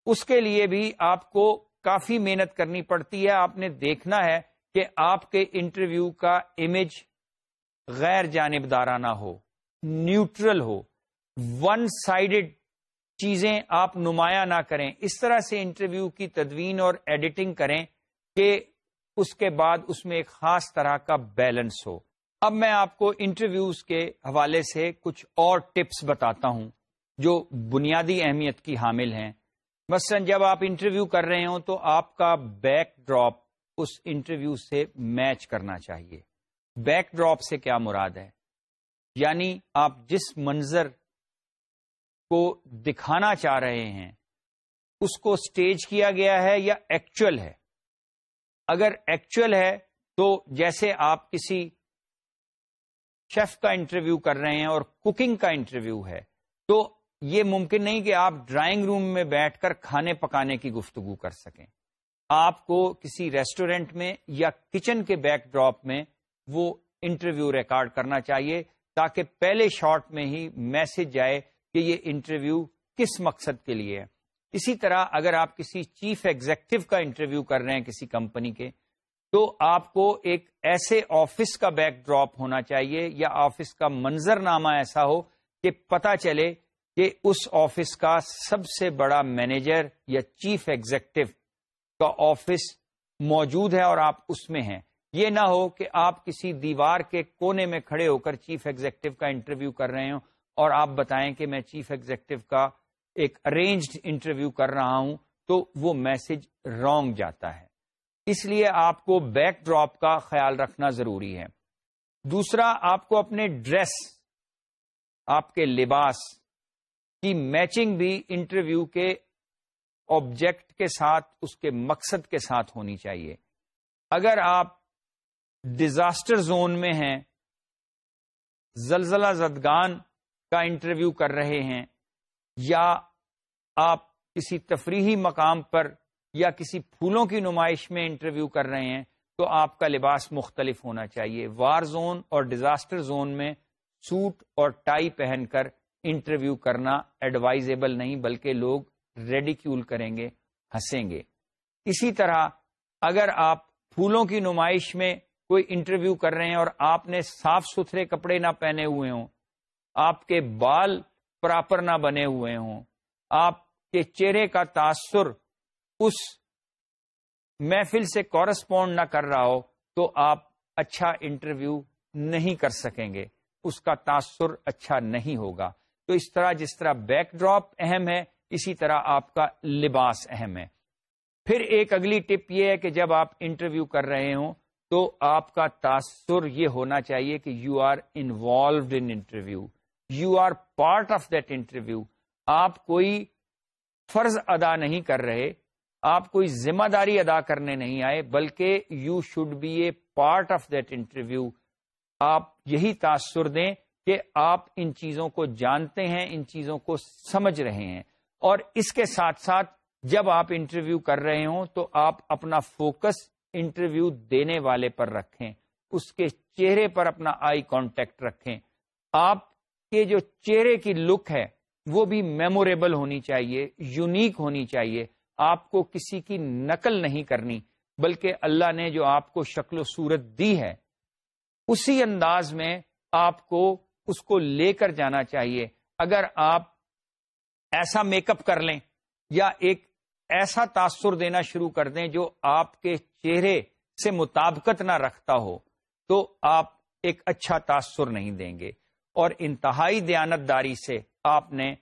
اس کے لیے بھی آپ کو کافی محنت کرنی پڑتی ہے۔ آپ نے دیکھنا ہے کہ آپ کے انٹرویو کا امیج غیر جانبدارانہ ہو نیوٹرل ہو ون سائڈڈ چیزیں آپ نمایاں نہ کریں۔ اس طرح سے انٹرویو کی تدوین اور ایڈیٹنگ کریں کہ اس کے بعد اس میں ایک خاص طرح کا بیلنس ہو۔ اب میں آپ کو انٹرویوز کے حوالے سے کچھ اور ٹپس بتاتا ہوں جو بنیادی اہمیت کی حامل ہیں۔ مثلا جب آپ انٹرویو کر رہے ہوں تو آپ کا بیک ڈراپ اس انٹرویو سے میچ کرنا چاہیے۔ بیک ڈراپ سے کیا مراد ہے؟ یعنی آپ جس منظر کو دکھانا چاہ رہے ہیں، اس کو سٹیج کیا گیا ہے یا ایکچوئل ہے؟ اگر ایکچوئل ہے تو جیسے آپ کسی شیف کا انٹرویو کر رہے ہیں اور کوکنگ کا انٹرویو ہے، تو یہ ممکن نہیں کہ آپ ڈرائنگ روم میں بیٹھ کر کھانے پکانے کی گفتگو کر سکیں۔ آپ کو کسی ریسٹورینٹ میں یا کچن کے بیک ڈراپ میں وہ انٹرویو ریکارڈ کرنا چاہیے تاکہ پہلے شارٹ میں ہی میسج جائے کہ یہ انٹرویو کس مقصد کے لیے ہے۔ اسی طرح اگر آپ کسی چیف ایگزیکٹو کا انٹرویو کر رہے ہیں کسی کمپنی کے، تو آپ کو ایک ایسے آفس کا بیک ڈراپ ہونا چاہیے یا آفس کا منظر نامہ ایسا ہو کہ پتا چلے کہ اس آفس کا سب سے بڑا مینیجر یا چیف ایگزیکٹو کا آفس موجود ہے اور آپ اس میں ہیں۔ یہ نہ ہو کہ آپ کسی دیوار کے کونے میں کھڑے ہو کر چیف ایگزیکٹو کا انٹرویو کر رہے ہوں۔ اور آپ بتائیں کہ میں چیف ایگزیکٹو کا ایک ارینجڈ انٹرویو کر رہا ہوں تو وہ میسج رانگ جاتا ہے۔ اس لیے آپ کو بیک ڈراپ کا خیال رکھنا ضروری ہے۔ دوسرا، آپ کو اپنے ڈریس آپ کے لباس کی میچنگ بھی انٹرویو کے آبجیکٹ کے ساتھ، اس کے مقصد کے ساتھ ہونی چاہیے۔ اگر آپ ڈیزاسٹر زون میں ہیں، زلزلہ زدگان کا انٹرویو کر رہے ہیں، یا آپ کسی تفریحی مقام پر یا کسی پھولوں کی نمائش میں انٹرویو کر رہے ہیں، تو آپ کا لباس مختلف ہونا چاہیے۔ وار زون اور ڈیزاسٹر زون میں سوٹ اور ٹائی پہن کر انٹرویو کرنا ایڈوائزیبل نہیں، بلکہ لوگ ریڈیکیول کریں گے، ہنسیں گے۔ اسی طرح اگر آپ پھولوں کی نمائش میں کوئی انٹرویو کر رہے ہیں اور آپ نے صاف ستھرے کپڑے نہ پہنے ہوئے ہوں آپ کے بال پراپر نہ بنے ہوئے ہوں۔ آپ کے چہرے کا تاثر اس محفل سے کورسپونڈ نہ کر رہا ہو تو آپ اچھا انٹرویو نہیں کر سکیں گے۔ اس کا تاثر اچھا نہیں ہوگا۔ تو اس طرح جس طرح بیک ڈراپ اہم ہے، اسی طرح آپ کا لباس اہم ہے۔ پھر ایک اگلی ٹپ یہ ہے کہ جب آپ انٹرویو کر رہے ہوں تو آپ کا تاثر یہ ہونا چاہیے کہ you are involved interview you are part of that interview آپ کوئی فرض ادا نہیں کر رہے، آپ کوئی ذمہ داری ادا کرنے نہیں آئے، بلکہ you should be a part of that interview آپ یہی تاثر دیں کہ آپ ان چیزوں کو جانتے ہیں، ان چیزوں کو سمجھ رہے ہیں۔ اور اس کے ساتھ ساتھ جب آپ انٹرویو کر رہے ہوں تو آپ اپنا فوکس انٹرویو دینے والے پر رکھیں، اس کے چہرے پر اپنا آئی کانٹیکٹ رکھیں۔ آپ کے جو چہرے کی لک ہے، وہ بھی میموریبل ہونی چاہیے یونیک ہونی چاہیے۔ آپ کو کسی کی نقل نہیں کرنی، بلکہ اللہ نے جو آپ کو شکل و صورت دی ہے، اسی انداز میں آپ کو اس کو لے کر جانا چاہیے۔ اگر آپ ایسا میک اپ کر لیں یا ایک ایسا تاثر دینا شروع کر دیں جو آپ کے چہرے سے مطابقت نہ رکھتا ہو، تو آپ ایک اچھا تاثر نہیں دیں گے۔ اور انتہائی دیانت داری سے آپ نے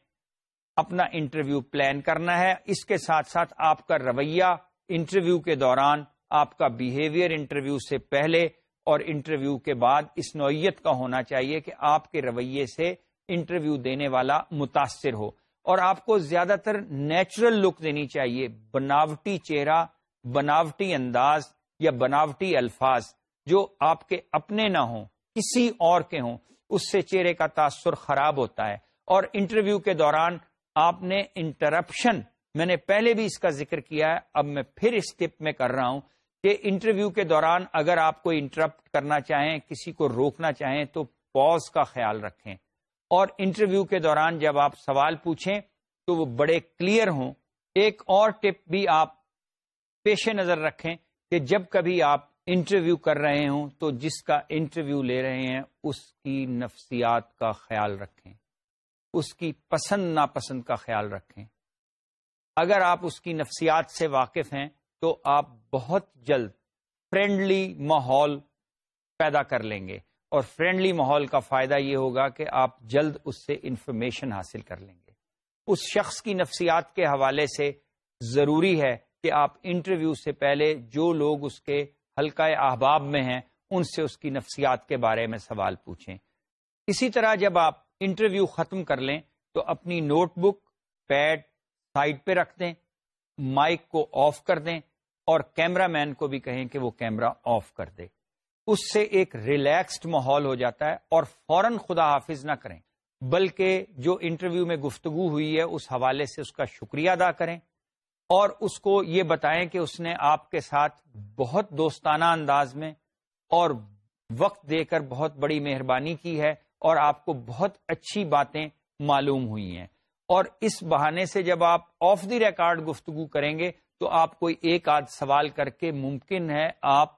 اپنا انٹرویو پلان کرنا ہے۔ اس کے ساتھ ساتھ آپ کا رویہ انٹرویو کے دوران آپ کا بیہیویئر انٹرویو سے پہلے اور انٹرویو کے بعد اس نوعیت کا ہونا چاہیے کہ آپ کے رویے سے انٹرویو دینے والا متاثر ہو۔ اور آپ کو زیادہ تر نیچرل لک دینی چاہیے۔ بناوٹی چہرہ، بناوٹی انداز یا بناوٹی الفاظ جو آپ کے اپنے نہ ہوں، کسی اور کے ہوں۔ اس سے چہرے کا تاثر خراب ہوتا ہے۔ اور انٹرویو کے دوران آپ نے انٹرپشن، میں نے پہلے بھی اس کا ذکر کیا ہے، اب میں پھر اس ٹپ میں کر رہا ہوں کہ انٹرویو کے دوران اگر آپ کو انٹرپٹ کرنا چاہیں، کسی کو روکنا چاہیں، تو پوز کا خیال رکھیں۔ اور انٹرویو کے دوران جب آپ سوال پوچھیں، تو وہ بڑے کلیئر ہوں۔ ایک اور ٹپ بھی آپ پیش نظر رکھیں کہ جب کبھی آپ انٹرویو کر رہے ہوں تو جس کا انٹرویو لے رہے ہیں اس کی نفسیات کا خیال رکھیں، اس کی پسند ناپسند کا خیال رکھیں۔ اگر آپ اس کی نفسیات سے واقف ہیں تو آپ بہت جلد فرینڈلی ماحول پیدا کر لیں گے اور فرینڈلی ماحول کا فائدہ یہ ہوگا کہ آپ جلد اس سے انفارمیشن حاصل کر لیں گے۔ اس شخص کی نفسیات کے حوالے سے ضروری ہے کہ آپ انٹرویو سے پہلے جو لوگ اس کے حلقہ احباب میں ہیں، ان سے اس کی نفسیات کے بارے میں سوال پوچھیں۔ اسی طرح جب آپ انٹرویو ختم کر لیں، تو اپنی نوٹ بک، پیڈ سائڈ پہ رکھ دیں، مائک کو آف کر دیں اور کیمرہ مین کو بھی کہیں کہ وہ کیمرہ آف کر دے۔ اس سے ایک ریلیکسڈ ماحول ہو جاتا ہے اور فوراً خدا حافظ نہ کریں، بلکہ جو انٹرویو میں گفتگو ہوئی ہے، اس حوالے سے اس کا شکریہ ادا کریں۔ اور اس کو یہ بتائیں کہ اس نے آپ کے ساتھ بہت دوستانہ انداز میں اور وقت دے کر بہت بڑی مہربانی کی ہے اور آپ کو بہت اچھی باتیں معلوم ہوئی ہیں۔ اور اس بہانے سے جب آپ آف دی ریکارڈ گفتگو کریں گے تو آپ کوئی ایک آدھ سوال کر کے ممکن ہے آپ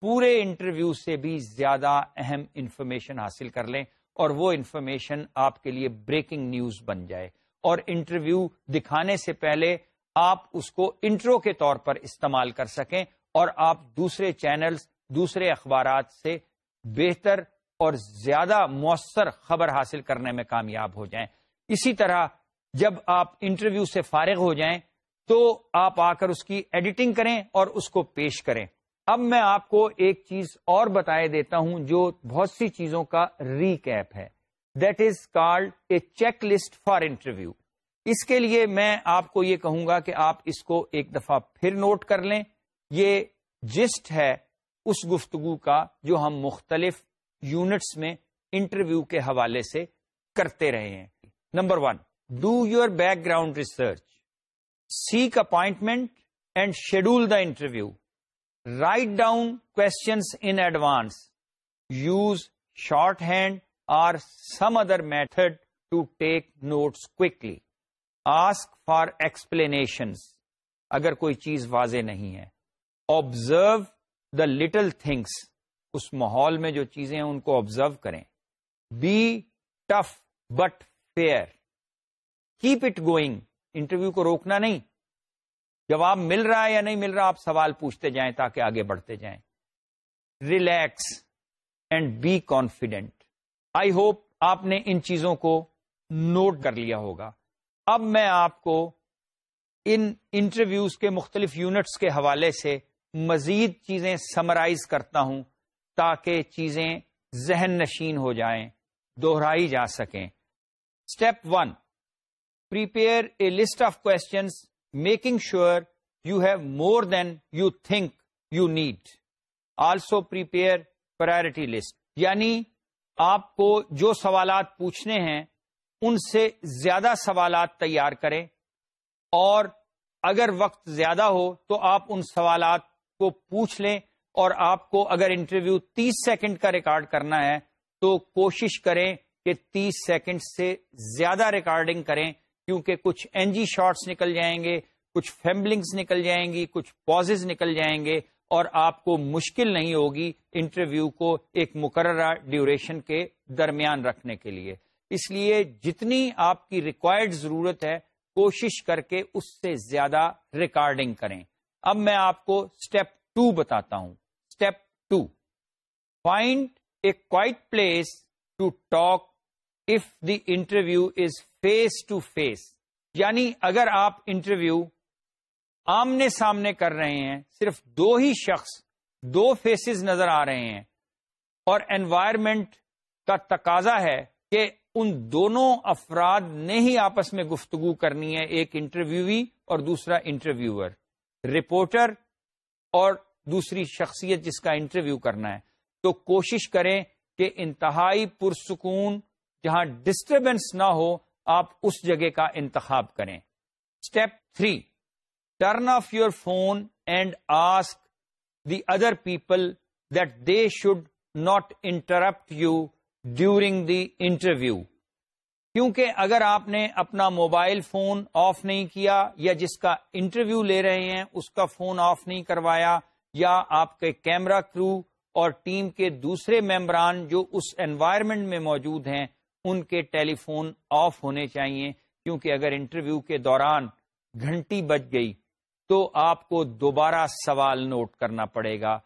پورے انٹرویو سے بھی زیادہ اہم انفارمیشن حاصل کر لیں اور وہ انفارمیشن آپ کے لیے بریکنگ نیوز بن جائے۔ اور انٹرویو دکھانے سے پہلے آپ اس کو انٹرو کے طور پر استعمال کر سکیں اور آپ دوسرے چینلز، دوسرے اخبارات سے بہتر اور زیادہ مؤثر خبر حاصل کرنے میں کامیاب ہو جائیں۔ اسی طرح جب آپ انٹرویو سے فارغ ہو جائیں تو آپ آ کر اس کی ایڈیٹنگ کریں اور اس کو پیش کریں۔ اب میں آپ کو ایک چیز اور بتائے دیتا ہوں جو بہت سی چیزوں کا ریکیپ ہے۔ That is called a checklist for interview. اس کے لیے میں آپ کو یہ کہوں گا کہ آپ اس کو ایک دفعہ پھر نوٹ کر لیں۔ یہ جسٹ ہے اس گفتگو کا جو ہم مختلف یونٹس میں انٹرویو کے حوالے سے کرتے رہے ہیں۔ Number one, do your background research. Seek appointment and schedule the interview. Write down questions in advance. Use shorthand or some other method to take notes quickly. Ask for explanations اگر کوئی چیز واضح نہیں ہے۔ آبزرو دا لٹل تھنگس اس ماحول میں جو چیزیں ہیں، ان کو آبزرو کریں۔ Be tough but fair keep it going interview کو روکنا نہیں۔ جواب مل رہا ہے یا نہیں مل رہا، آپ سوال پوچھتے جائیں تاکہ آگے بڑھتے جائیں۔ Relax and be confident I hope آپ نے ان چیزوں کو نوٹ کر لیا ہوگا۔ اب میں آپ کو ان انٹرویوز کے مختلف یونٹس کے حوالے سے مزید چیزیں سمرائز کرتا ہوں تاکہ چیزیں ذہن نشین ہو جائیں دوہرائی جا سکیں۔ Step one prepare a list of questions making sure you have more than you think you need also prepare priority list یعنی آپ کو جو سوالات پوچھنے ہیں ان سے زیادہ سوالات تیار کریں اور اگر وقت زیادہ ہو تو آپ ان سوالات کو پوچھ لیں اور آپ کو اگر انٹرویو تیس سیکنڈ کا ریکارڈ کرنا ہے تو کوشش کریں کہ تیس سیکنڈ سے زیادہ ریکارڈنگ کریں کیونکہ کچھ این جی شارٹس نکل جائیں گے، کچھ فیمبلنگس نکل جائیں گی، کچھ پوزز نکل جائیں گے اور آپ کو مشکل نہیں ہوگی انٹرویو کو ایک مقررہ ڈیوریشن کے درمیان رکھنے کے لیے۔ اس لیے جتنی آپ کی ریکوائرڈ ضرورت ہے، کوشش کر کے اس سے زیادہ ریکارڈنگ کریں۔ اب میں آپ کو اسٹیپ ٹو بتاتا ہوں۔ Step two find a quiet place to talk if the interview is face to face یعنی اگر آپ انٹرویو آمنے سامنے کر رہے ہیں، صرف دو ہی شخص، دو فیسز نظر آ رہے ہیں اور انوائرمنٹ کا تقاضا ہے کہ ان دونوں افراد نے ہی آپس میں گفتگو کرنی ہے، ایک انٹرویوی اور دوسرا انٹرویور رپورٹر اور دوسری شخصیت جس کا انٹرویو کرنا ہے۔ تو کوشش کریں کہ انتہائی پرسکون، جہاں ڈسٹربینس نہ ہو، آپ اس جگہ کا انتخاب کریں۔ Step three turn off your phone and ask the other people that they should not interrupt you during the interview کیونکہ اگر آپ نے اپنا موبائل فون آف نہیں کیا یا جس کا انٹرویو لے رہے ہیں، اس کا فون آف نہیں کروایا، یا آپ کے کیمرہ کرو اور ٹیم کے دوسرے ممبران جو اس انوائرمنٹ میں موجود ہیں، ان کے ٹیلی فون آف ہونے چاہیے۔ کیونکہ اگر انٹرویو کے دوران گھنٹی بج گئی تو آپ کو دوبارہ سوال نوٹ کرنا پڑے گا۔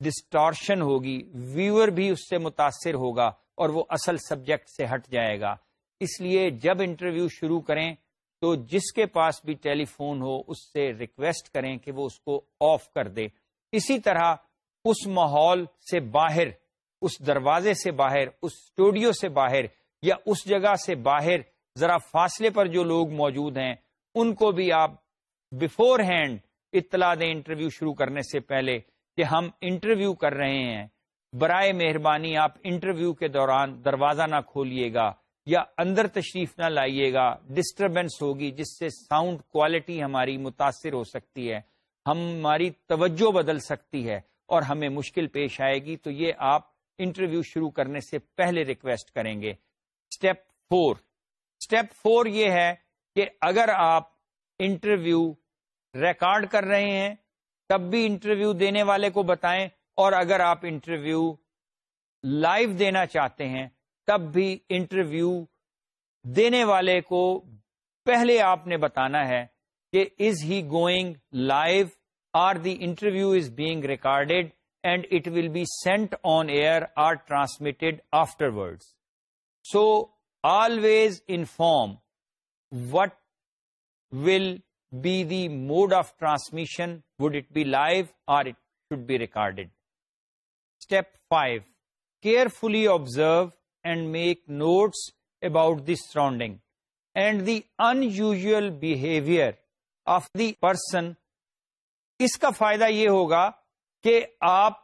ڈسٹارشن ہوگی ویور بھی اس سے متاثر ہوگا۔ اور وہ اصل سبجیکٹ سے ہٹ جائے گا۔ اس لیے جب انٹرویو شروع کریں تو جس کے پاس بھی ٹیلی فون ہو، اس سے ریکویسٹ کریں کہ وہ اس کو آف کر دے۔ اسی طرح اس ماحول سے باہر، اس دروازے سے باہر، اس اسٹوڈیو سے باہر یا اس جگہ سے باہر، ذرا فاصلے پر جو لوگ موجود ہیں، ان کو بھی آپ بفور ہینڈ اطلاع دیں انٹرویو شروع کرنے سے پہلے کہ ہم انٹرویو کر رہے ہیں۔ برائے مہربانی آپ انٹرویو کے دوران دروازہ نہ کھولیے گا یا اندر تشریف نہ لائیے گا ڈسٹربینس ہوگی، جس سے ساؤنڈ کوالٹی ہماری متاثر ہو سکتی ہے، ہماری توجہ بدل سکتی ہے اور ہمیں مشکل پیش آئے گی۔ تو یہ آپ انٹرویو شروع کرنے سے پہلے ریکویسٹ کریں گے۔ اسٹیپ فور اسٹیپ فور یہ ہے کہ اگر آپ انٹرویو ریکارڈ کر رہے ہیں، تب بھی انٹرویو دینے والے کو بتائیں اور اگر آپ انٹرویو لائیو دینا چاہتے ہیں، تب بھی انٹرویو دینے والے کو پہلے آپ نے بتانا ہے کہ is he going live or the interview is being recorded and it will be sent on air or transmitted afterward so always inform what will be the mode of transmission would it be live or it should be recorded step five carefully observe and make notes about the surroundings and the unusual behaviour of the person اس کا فائدہ یہ ہوگا کہ آپ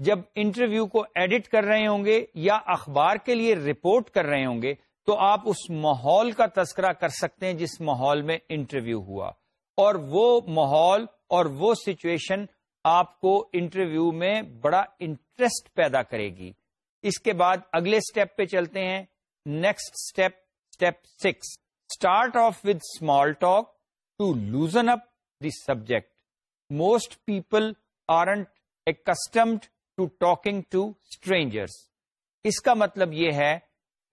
جب interview کو edit کر رہے ہوں گے یا اخبار کے لیے رپورٹ کر رہے ہوں گے تو آپ اس ماحول کا تذکرہ کر سکتے ہیں جس ماحول میں انٹرویو ہوا اور وہ ماحول اور وہ سچویشن آپ کو انٹرویو میں بڑا انٹرسٹ پیدا کرے گی۔ اس کے بعد اگلے اسٹیپ پہ چلتے ہیں۔ Next step step six. Start off with small talk to loosen up the subject. Most people aren't accustomed to talking to strangers اس کا مطلب یہ ہے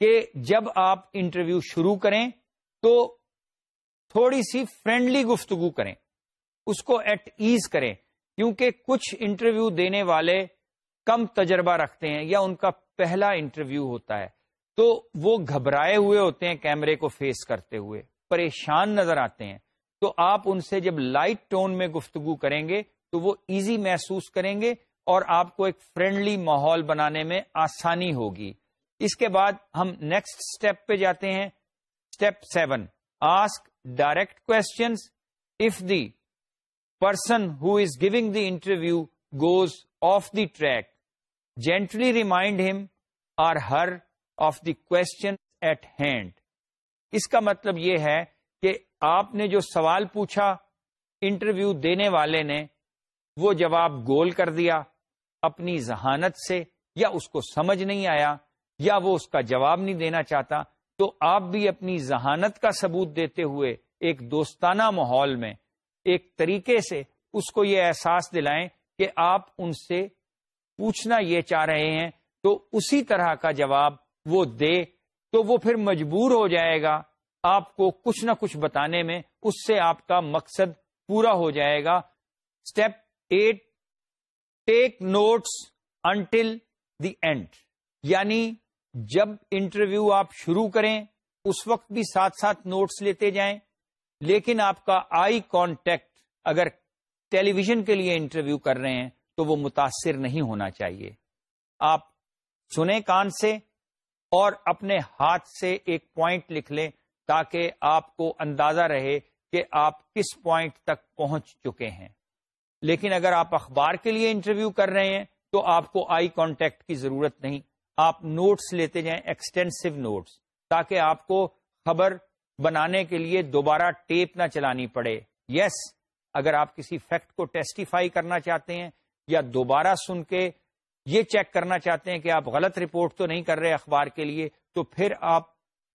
کہ جب آپ انٹرویو شروع کریں تو تھوڑی سی فرینڈلی گفتگو کریں۔ اس کو ایٹ ایز کریں۔ کیونکہ کچھ انٹرویو دینے والے کم تجربہ رکھتے ہیں یا ان کا پہلا انٹرویو ہوتا ہے تو وہ گھبرائے ہوئے ہوتے ہیں کیمرے کو فیس کرتے ہوئے، پریشان نظر آتے ہیں۔ تو آپ ان سے جب لائٹ ٹون میں گفتگو کریں گے تو وہ ایزی محسوس کریں گے اور آپ کو ایک فرینڈلی ماحول بنانے میں آسانی ہوگی۔ اس کے بعد ہم نیکسٹ اسٹیپ پہ جاتے ہیں۔ Step seven ask direct questions if the person who is giving the interview goes off the track, gently remind him or her of the question at hand. اس کا مطلب یہ ہے کہ آپ نے جو سوال پوچھا انٹرویو دینے والے نے وہ جواب گول کر دیا اپنی ذہانت سے یا اس کو سمجھ نہیں آیا یا وہ اس کا جواب نہیں دینا چاہتا تو آپ بھی اپنی ذہانت کا ثبوت دیتے ہوئے ایک دوستانہ ماحول میں ایک طریقے سے اس کو یہ احساس دلائیں کہ آپ ان سے پوچھنا یہ چاہ رہے ہیں، تو اسی طرح کا جواب وہ دے تو وہ پھر مجبور ہو جائے گا آپ کو کچھ نہ کچھ بتانے میں، اس سے آپ کا مقصد پورا ہو جائے گا۔ Step eight take notes until the end یعنی جب انٹرویو آپ شروع کریں، اس وقت بھی ساتھ ساتھ نوٹس لیتے جائیں۔ لیکن آپ کا آئی کانٹیکٹ اگر ٹیلی ویژن کے لیے انٹرویو کر رہے ہیں تو وہ متاثر نہیں ہونا چاہیے۔ آپ سنیں کان سے اور اپنے ہاتھ سے ایک پوائنٹ لکھ لیں تاکہ آپ کو اندازہ رہے کہ آپ کس پوائنٹ تک پہنچ چکے ہیں۔ لیکن اگر آپ اخبار کے لیے انٹرویو کر رہے ہیں تو آپ کو آئی کانٹیکٹ کی ضرورت نہیں۔ آپ نوٹس لیتے جائیں ایکسٹینسو نوٹس، تاکہ آپ کو خبر بنانے کے لیے دوبارہ ٹیپ نہ چلانی پڑے۔ یس yes, اگر آپ کسی فیکٹ کو ٹیسٹیفائی کرنا چاہتے ہیں یا دوبارہ سن کے یہ چیک کرنا چاہتے ہیں کہ آپ غلط رپورٹ تو نہیں کر رہے اخبار کے لیے تو پھر آپ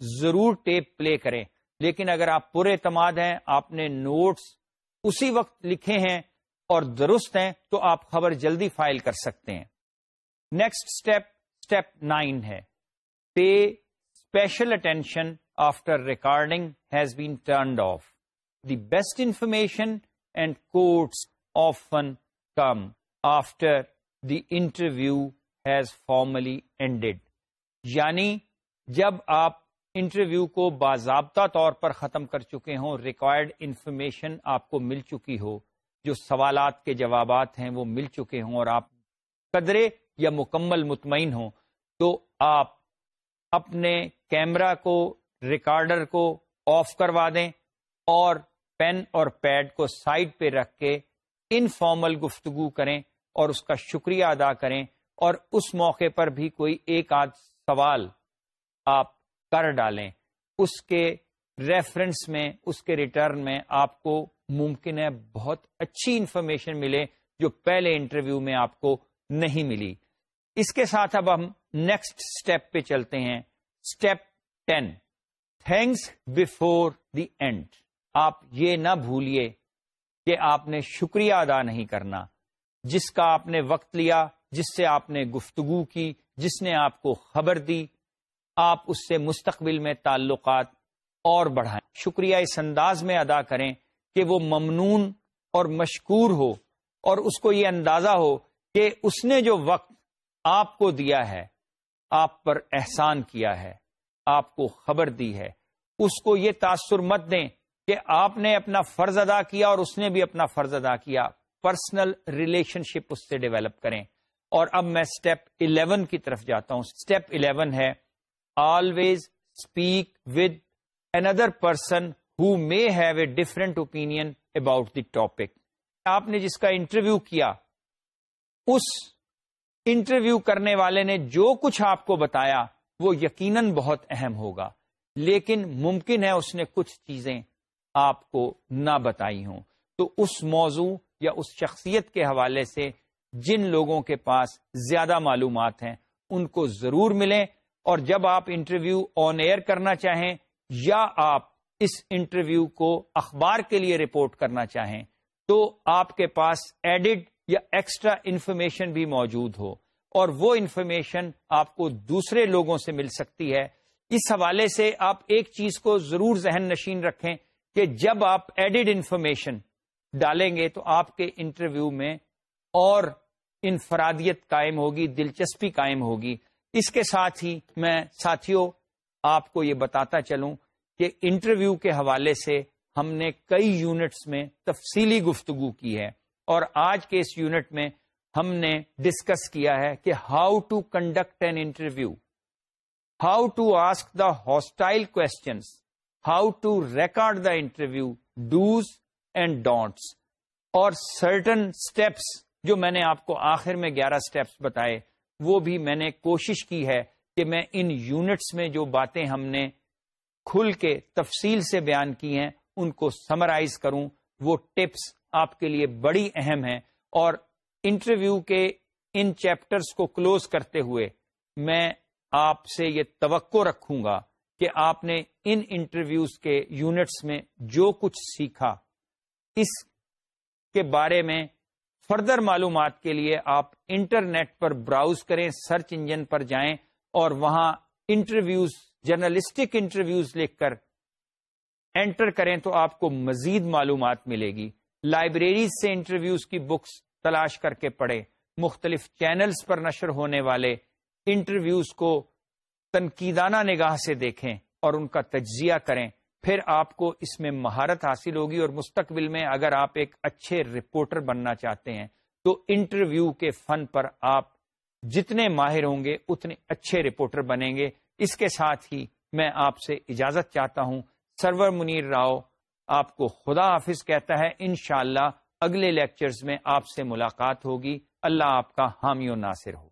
ضرور ٹیپ پلے کریں۔ لیکن اگر آپ پورے اعتماد ہیں آپ نے نوٹس اسی وقت لکھے ہیں اور درست ہیں تو آپ خبر جلدی فائل کر سکتے ہیں۔ نیکسٹ اسٹیپ اسٹیپ نائن ہے۔ Pay special attention after recording has been turned off the best information and quotes of come after the interview has formally ended یعنی جب آپ انٹرویو کو باضابطہ طور پر ختم کر چکے ہوں ریکوائرڈ انفارمیشن آپ کو مل چکی ہو، جو سوالات کے جوابات ہیں وہ مل چکے ہوں اور آپ قدرے یا مکمل مطمئن ہوں، تو آپ اپنے کیمرا کو ریکارڈر کو آف کروا دیں اور پین اور پیڈ کو سائڈ پہ رکھ کے انفارمل گفتگو کریں اور اس کا شکریہ ادا کریں اور اس موقع پر بھی کوئی ایک آدھ سوال آپ کر ڈالیں۔ اس کے ریفرنس میں، اس کے ریٹرن میں آپ کو ممکن ہے بہت اچھی انفارمیشن ملے جو پہلے انٹرویو میں آپ کو نہیں ملی۔ اس کے ساتھ اب ہم نیکسٹ اسٹیپ پہ چلتے ہیں۔ Step ten. Thanks before the end. آپ یہ نہ بھولیے کہ آپ نے شکریہ ادا نہیں کرنا۔ جس کا آپ نے وقت لیا، جس سے آپ نے گفتگو کی، جس نے آپ کو خبر دی، آپ اس سے مستقبل میں تعلقات اور بڑھائیں۔ شکریہ اس انداز میں ادا کریں کہ وہ ممنون اور مشکور ہو اور اس کو یہ اندازہ ہو کہ اس نے جو وقت آپ کو دیا ہے، آپ پر احسان کیا ہے۔ آپ کو خبر دی ہے۔ اس کو یہ تاثر مت دیں کہ آپ نے اپنا فرض ادا کیا اور اس نے بھی اپنا فرض ادا کیا۔ پرسنل ریلیشن شپ اس سے ڈیولپ کریں۔ اور اب میں اسٹیپ الیون کی طرف جاتا ہوں۔ اسٹیپ الیون ہے always speak with another person who may have a different opinion about the topic آپ نے جس کا انٹرویو کیا، اس انٹرویو کرنے والے نے جو کچھ آپ کو بتایا وہ یقیناً بہت اہم ہوگا۔ لیکن ممکن ہے اس نے کچھ چیزیں آپ کو نہ بتائی ہوں۔ تو اس موضوع یا اس شخصیت کے حوالے سے جن لوگوں کے پاس زیادہ معلومات ہیں، ان کو ضرور ملیں۔ اور جب آپ انٹرویو آن ایئر کرنا چاہیں یا آپ اس انٹرویو کو اخبار کے لیے رپورٹ کرنا چاہیں، تو آپ کے پاس ایڈڈ یا ایکسٹرا انفارمیشن بھی موجود ہو۔ اور وہ انفارمیشن آپ کو دوسرے لوگوں سے مل سکتی ہے۔ اس حوالے سے آپ ایک چیز کو ضرور ذہن نشین رکھیں کہ جب آپ ایڈڈ انفارمیشن ڈالیں گے تو آپ کے انٹرویو میں اور انفرادیت قائم ہوگی، دلچسپی قائم ہوگی۔ اس کے ساتھ ہی میں ساتھیوں، آپ کو یہ بتاتا چلوں کہ انٹرویو کے حوالے سے ہم نے کئی یونٹس میں تفصیلی گفتگو کی ہے اور آج کے اس یونٹ میں ہم نے ڈسکس کیا ہے کہ how to conduct an interview how to ask the hostile questions how to record the interview dos and don'ts اور سرٹن سٹیپس جو میں نے آپ کو آخر میں گیارہ سٹیپس بتائے، وہ بھی میں نے کوشش کی ہے کہ میں ان یونٹس میں جو باتیں ہم نے کھل کے تفصیل سے بیان کی ہیں، ان کو سمرائز کروں۔ وہ ٹپس آپ کے لیے بڑی اہم ہیں اور انٹرویو کے ان چیپٹرز کو کلوز کرتے ہوئے میں آپ سے یہ توقع رکھوں گا کہ آپ نے ان انٹرویوز کے یونٹس میں جو کچھ سیکھا، اس کے بارے میں فردر معلومات کے لیے آپ انٹرنیٹ پر براؤز کریں، سرچ انجن پر جائیں اور وہاں انٹرویوز، جرنلسٹک انٹرویوز لکھ کر انٹر کریں تو آپ کو مزید معلومات ملے گی۔ لائبریریز سے انٹرویوز کی بکس تلاش کر کے پڑھیں مختلف چینلز پر نشر ہونے والے انٹرویوز کو تنقیدانہ نگاہ سے دیکھیں اور ان کا تجزیہ کریں۔ پھر آپ کو اس میں مہارت حاصل ہوگی اور مستقبل میں اگر آپ ایک اچھے رپورٹر بننا چاہتے ہیں، تو انٹرویو کے فن پر آپ جتنے ماہر ہوں گے، اتنے اچھے رپورٹر بنیں گے۔ اس کے ساتھ ہی میں آپ سے اجازت چاہتا ہوں، سرور منیر راؤ آپ کو خدا حافظ کہتا ہے، انشاءاللہ اگلے لیکچرز میں آپ سے ملاقات ہوگی۔ اللہ آپ کا حامی و ناصر ہو۔